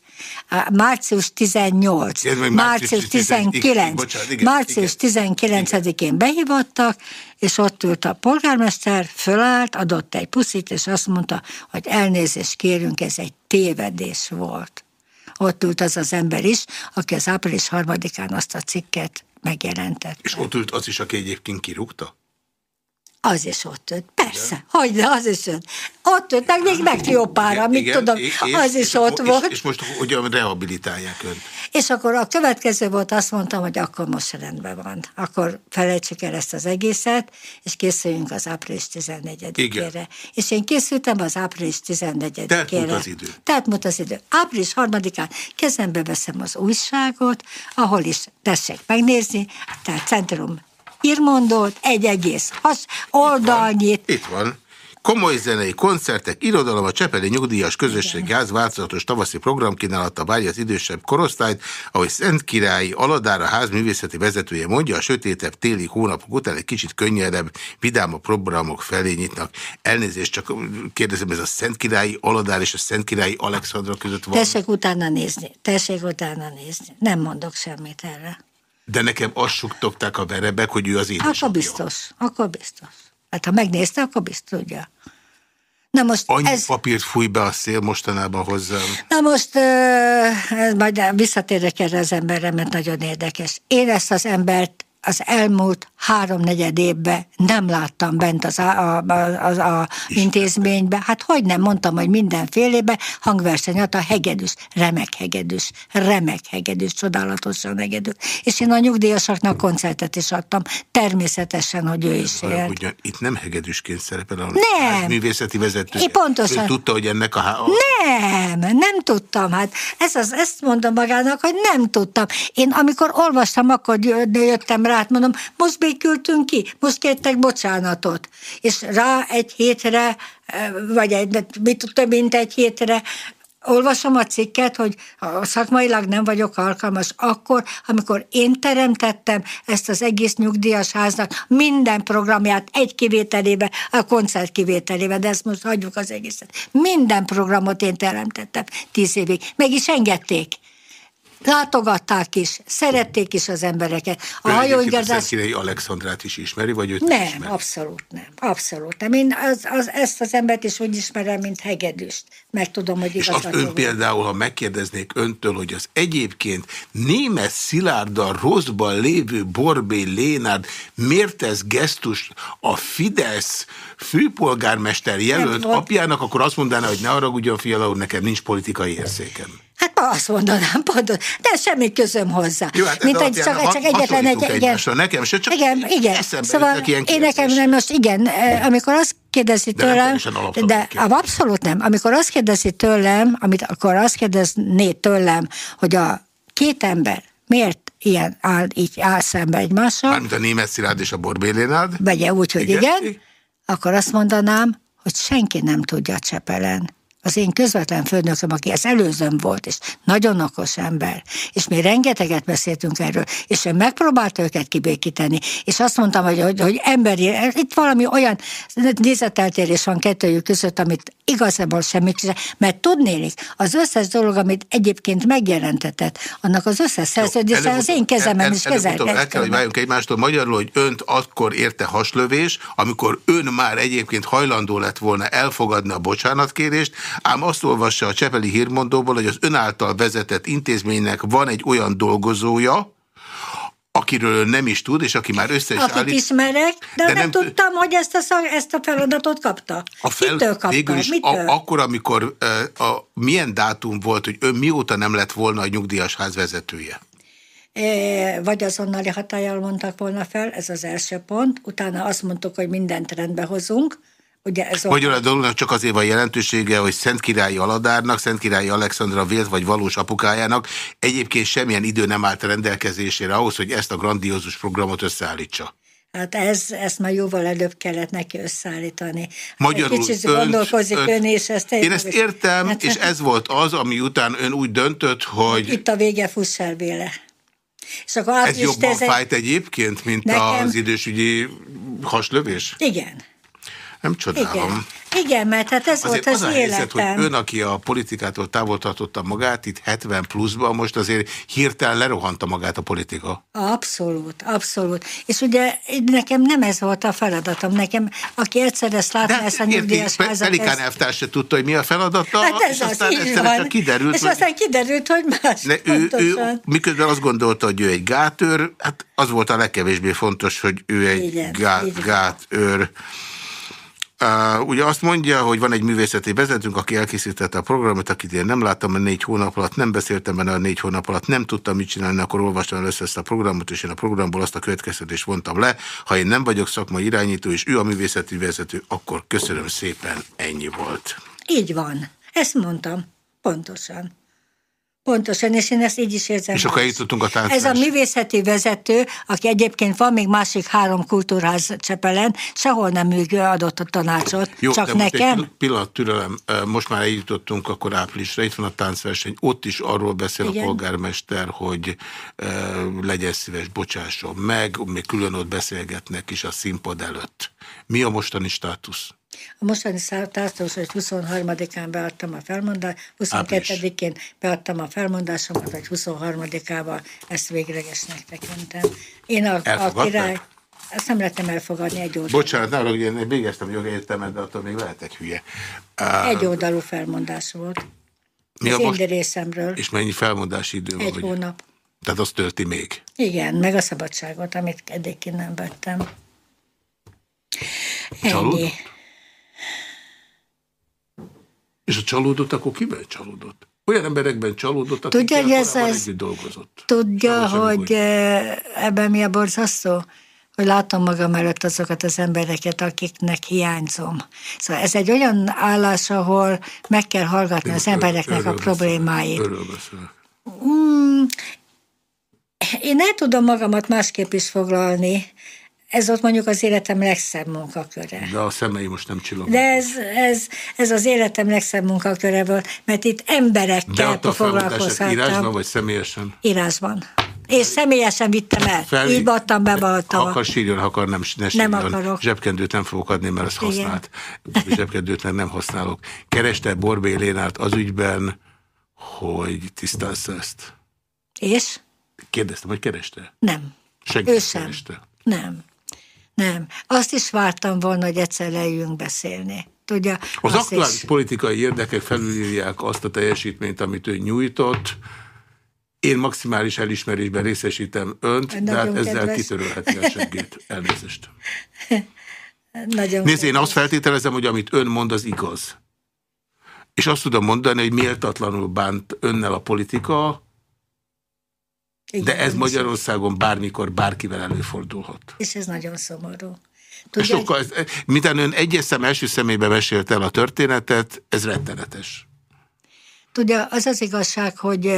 Március 18, igen, március 19, igen, bocsánat, igen, március 19-én behívottak, és ott ült a polgármester, fölállt, adott egy puszit, és azt mondta, hogy elnézést kérünk, ez egy tévedés volt ott ült az az ember is, aki az április harmadikán azt a cikket megjelentette. És ott ült az is, aki egyébként kirúgta? Az is ott ült, persze, hogy de az is ott. Ott meg még meg jobbára, mit igen, tudom, és, az is és, ott és, volt. És most ugyan rehabilitálják ön. És akkor a következő volt, azt mondtam, hogy akkor most rendben van. Akkor felejtsük el ezt az egészet, és készüljünk az április 14-ére. És én készültem az április 14-ére. Tehát mut az idő. Tehát mut az idő. Április 3-án kezembe veszem az újságot, ahol is tessék megnézni, tehát Centrum írmondót, egy egész has, oldalnyit. Itt van. Itt van. Komoly zenei koncertek, irodalom, a Csepeli Nyugdíjas Közösségi Ház változatos tavaszi programkínálata várja az idősebb korosztályt, ahogy Szent Királyi Aladára ház művészeti vezetője mondja, a sötétebb téli hónapok után egy kicsit könnyedebb, vidámabb programok felé nyitnak. Elnézést, csak kérdezem, ez a Szent Királyi Aladár és a Szent Királyi Alexandra között van? Tessék utána nézni, tessék utána nézni. Nem mondok semmit erre. De nekem azt suktogták a verebek, hogy ő az édesapja. Akkor biztos, akkor biztos. Hát ha megnézte, akkor biztos tudja. Na most Annyi ez... papírt fúj be a szél mostanában hozzám. Na most uh, majd visszatérek erre az emberre, mert nagyon érdekes. Én ezt az embert az elmúlt háromnegyed évben nem láttam bent az a, a, a, a intézménybe. Hát hogy nem mondtam, hogy mindenfélében hangverseny a hegedűs, remek hegedűs, remek hegedűs, csodálatosan hegedűs. És én a nyugdíjasaknak koncertet is adtam, természetesen, hogy ő is. Ugyan, itt nem hegedűsként szerepel, a nem. művészeti vezető. Én pontosan. Ő tudta, hogy ennek a... Nem, nem tudtam. Hát ez az, ezt mondom magának, hogy nem tudtam. Én amikor olvastam, akkor jöttem rá, hát mondom, most békültünk ki, most kértek bocsánatot. És rá egy hétre, vagy egy, mit, több mint egy hétre olvasom a cikket, hogy szakmailag nem vagyok alkalmas akkor, amikor én teremtettem ezt az egész nyugdíjas háznak minden programját egy kivételébe, a koncert kivételébe, de ezt most hagyjuk az egészet. Minden programot én teremtettem tíz évig. Meg is engedték látogatták is, szerették is az embereket. A hajóingazás... Szentkirai Alexandrát is ismeri, vagy őt Nem, ismeri? abszolút nem. Abszolút nem. Én az, az, ezt az embert is úgy ismerem, mint hegedűst. Meg tudom, hogy És azt ön például, ha megkérdeznék öntől, hogy az egyébként német Szilárddal rosszban lévő Borbé Lénárd miért tesz gesztus a Fidesz főpolgármester jelölt apjának, akkor azt mondaná, hogy ne arra ugyan fiala úr, nekem nincs politikai érzékem. Azt mondanám, pontos, de semmi közöm hozzá. Jó, hát Mint egy, csak, csak egyetlen egy... Igen, nekem se, csak igen, igen. Szóval én nekem nem most, igen, eh, amikor azt kérdezi de tőlem, de abszolút nem. Amikor azt kérdezi tőlem, amit akkor azt kérdezné tőlem, hogy a két ember miért ilyen áll, így áll szembe egymással. Mármint a német Szilárd és a Borbélénád. Vegye úgy, hogy igen, igen, akkor azt mondanám, hogy senki nem tudja Csepelen, az én közvetlen főnököm, aki az előzőm volt, és nagyon okos ember, és mi rengeteget beszéltünk erről, és ő megpróbált őket kibékíteni, és azt mondtam, hogy, hogy, hogy emberi, itt valami olyan nézeteltérés van kettőjük között, amit igazából semmit sem, mert tudnélik, az összes dolog, amit egyébként megjelentetett, annak az összes szerződése az én kezemen is kezel. El kell, hogy váljunk egymástól magyarul, hogy önt akkor érte haslövés, amikor ön már egyébként hajlandó lett volna elfogadni a bocsánatkérést, ám azt olvassa a Csepeli hírmondóból, hogy az ön által vezetett intézménynek van egy olyan dolgozója, akiről ön nem is tud, és aki már össze is Akit állít... ismerek, de, de nem, nem tudtam, hogy ezt a, szag, ezt a feladatot kapta. A fel... Mitől kapta? Végül is Mitől? A, akkor, amikor a, a, milyen dátum volt, hogy ön mióta nem lett volna a nyugdíjas ház vezetője? E, vagy azonnali hatállyal mondtak volna fel, ez az első pont. Utána azt mondtuk, hogy mindent rendbe hozunk, Ugye ez Magyarul a dolognak csak azért van jelentősége, hogy Szentkirályi Aladárnak, Szentkirályi Alexandra vélt vagy valós apukájának egyébként semmilyen idő nem állt rendelkezésére ahhoz, hogy ezt a grandiózus programot összeállítsa. Hát ez, ezt már jóval előbb kellett neki összeállítani. Magyarul Kicsit önt, gondolkozik önt, ön, és ezt Én ezt értem, hát, és ez volt az, ami után ön úgy döntött, hogy... Itt a vége fuss el véle. És akkor ez jobban ez fájt egyébként, mint nekem... az idősügyi haslövés? Igen. Nem csodálom. Igen. Igen, mert hát ez azért volt az, az életem. Helyzet, hogy ön, aki a politikától távol tartotta magát, itt 70 pluszban, most azért hirtelen lerohanta magát a politika. Abszolút, abszolút. És ugye nekem nem ez volt a feladatom. Nekem, aki egyszer ezt látna, ezt a nyugdíjas házat... Pelikán elvtárs se tudta, hogy mi a feladata, hát ez és az, aztán egyszer csak kiderült. És aztán kiderült, hogy más. Ne, ő, ő, miközben azt gondolta, hogy ő egy gátőr, hát az volt a legkevésbé fontos, hogy ő egy Igen, gát, gátőr. Ugye azt mondja, hogy van egy művészeti vezetőnk, aki elkészítette a programot, akit én nem láttam, mert négy hónap alatt nem beszéltem benne, a négy hónap alatt nem tudtam mit csinálni, akkor olvastam először ezt a programot, és én a programból azt a következtetést vontam le. Ha én nem vagyok szakmai irányító, és ő a művészeti vezető, akkor köszönöm szépen, ennyi volt. Így van. Ezt mondtam. Pontosan. Pontosan, és én ezt így is érzem. És akkor jutottunk a táncra. Ez a művészeti vezető, aki egyébként van még másik három kultúrház Csepelen, sehol nem műgő adott a tanácsot, Jó, csak de nekem. Egy pillanat türelem, most már eljutottunk akkor áprilisra, itt van a táncverseny, ott is arról beszél Igen. a polgármester, hogy uh, legyen szíves, bocsásson meg, még külön ott beszélgetnek is a színpad előtt. Mi a mostani státusz? A mostani státusz, hogy 23-án beadtam a felmondást, 22-én beadtam a felmondásomat, vagy 23-ával ezt véglegesnek tekintem. Én a, a király... Ezt nem lehetem elfogadni egy oldalú. Bocsánat, nálam, én végeztem a jogegyetemet, de attól még lehet egy hülye. Egy oldalú felmondás volt. Mi a most? részemről. És mennyi felmondási idő van? Egy hónap. Tehát azt tölti még. Igen, meg a szabadságot, amit eddig ki nem vettem. Csalódott? És a csalódott, akkor kivel csalódott? Olyan emberekben csalódott, akik tudja, hogy ez, ez, dolgozott. Tudja, hogy, hogy ebben mi a borzasztó? hogy látom magam előtt azokat az embereket, akiknek hiányzom. Szóval ez egy olyan állás, ahol meg kell hallgatni Én az embereknek a problémáit. Örül beszél. Mm, én el tudom magamat másképp is foglalni. Ez ott mondjuk az életem legszebb munkaköre. De a szemei most nem csillognak. De ez, ez, ez az életem legszebb munkaköre volt, mert itt emberekkel foglalkozhattam. írásban vagy személyesen? Írásban. És személyesen vittem el. Fel, Így adtam be Ha akar sírjon, akar nem, ne sírjon. Nem akarok. Zsebkendőt nem fogok adni, mert az használt. Zsebkendőt nem, nem használok. Kereste Borbé Lénárt az ügyben, hogy tisztázza ezt. És? Kérdeztem, hogy kereste? Nem. Senki ő sem. Kereste. Nem. Nem. Azt is vártam volna, hogy egyszer leüljünk beszélni. Tudja, az aktuális is... politikai érdekek felülírják azt a teljesítményt, amit ő nyújtott. Én maximális elismerésben részesítem önt, Nagyon de hát ezzel kedves. kitörölheti a seggét. Elnézést. Nagyon Nézd, én azt feltételezem, hogy amit ön mond, az igaz. És azt tudom mondani, hogy méltatlanul bánt önnel a politika, igen, de ez Magyarországon bármikor bárkivel előfordulhat. És ez nagyon szomorú. Tudja, sokkal, ez, minden ön egyes szem első szemébe mesélte el a történetet, ez rettenetes. Tudja, az az igazság, hogy,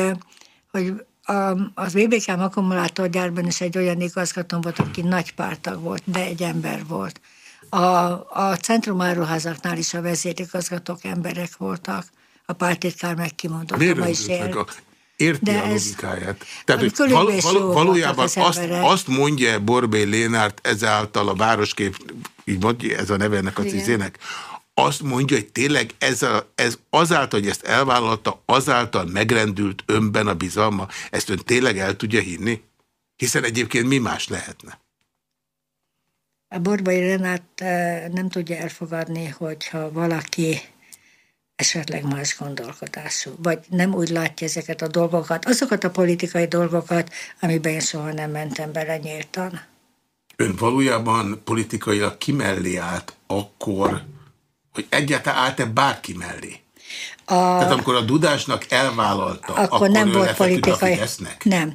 hogy a, az BBK akkumulátorgyárban is egy olyan igazgató volt, aki nagy pártag volt, de egy ember volt. A, a centrum áruházaknál is a vezérigazgatók emberek voltak. A pártitkár megkimondott. Miért ma is él. Érti De a logikáját. Tehát, hogy val, val, valójában az azt, azt mondja Borbé Lénárt ezáltal a városkép, így mondja, ez a neve ennek a cizének, azt mondja, hogy tényleg ez, a, ez azáltal, hogy ezt elvállalta, azáltal megrendült önben a bizalma, ezt ön tényleg el tudja hinni? Hiszen egyébként mi más lehetne? A Borbai Renát eh, nem tudja elfogadni, hogyha valaki esetleg más gondolkodású, vagy nem úgy látja ezeket a dolgokat, azokat a politikai dolgokat, amiben én soha nem mentem bele nyíltan. Ön valójában politikailag kimellé állt akkor, hogy egyáltalán állt-e bárki mellé? A, Tehát amikor a Dudásnak elvállalta, akkor, akkor nem volt politikai. Nem.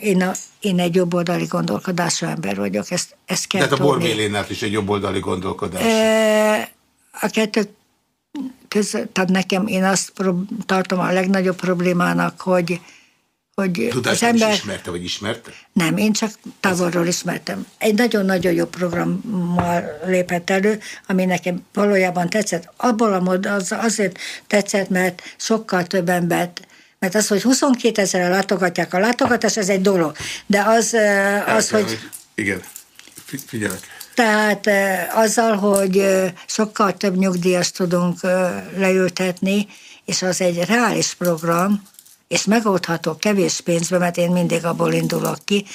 Én, a, én egy jobboldali gondolkodású ember vagyok, ezt, ezt kell Tehát a Borbélénát is egy jobboldali gondolkodás. A kettőt között, tehát nekem én azt tartom a legnagyobb problémának, hogy, hogy Tudás az ember... ismerte, vagy ismerte? Nem, én csak távolról ismertem. Egy nagyon-nagyon jó programmal lépett elő, ami nekem valójában tetszett. Abból a mód az azért tetszett, mert sokkal több embert mert az, hogy 22 ezerre látogatják a látogatás, ez egy dolog. De az, az hogy... Igen, figyelek. Tehát azzal, hogy sokkal több nyugdíjas tudunk leültetni, és az egy reális program, és megoldható kevés pénzbe, mert én mindig abból indulok ki,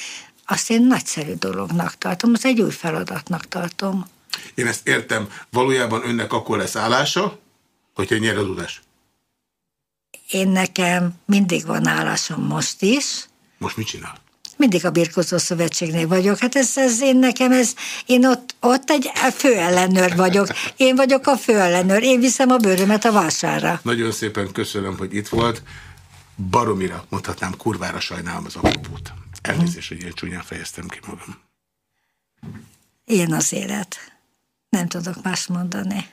azt én nagyszerű dolognak tartom, az egy új feladatnak tartom. Én ezt értem. Valójában önnek akkor lesz állása, hogyha nyer a tudás? Én nekem mindig van állásom most is. Most mit csinál? Mindig a Birkozó Szövetségnél vagyok. Hát ez, ez én nekem, ez, én ott, ott egy főellenőr vagyok. Én vagyok a főellenőr. Én viszem a bőrömet a vására. Nagyon szépen köszönöm, hogy itt volt. Baromira, mondhatnám, kurvára sajnálom az apropót. Elnézést, hogy ilyen csúnyán fejeztem ki magam. Ilyen az élet. Nem tudok más mondani.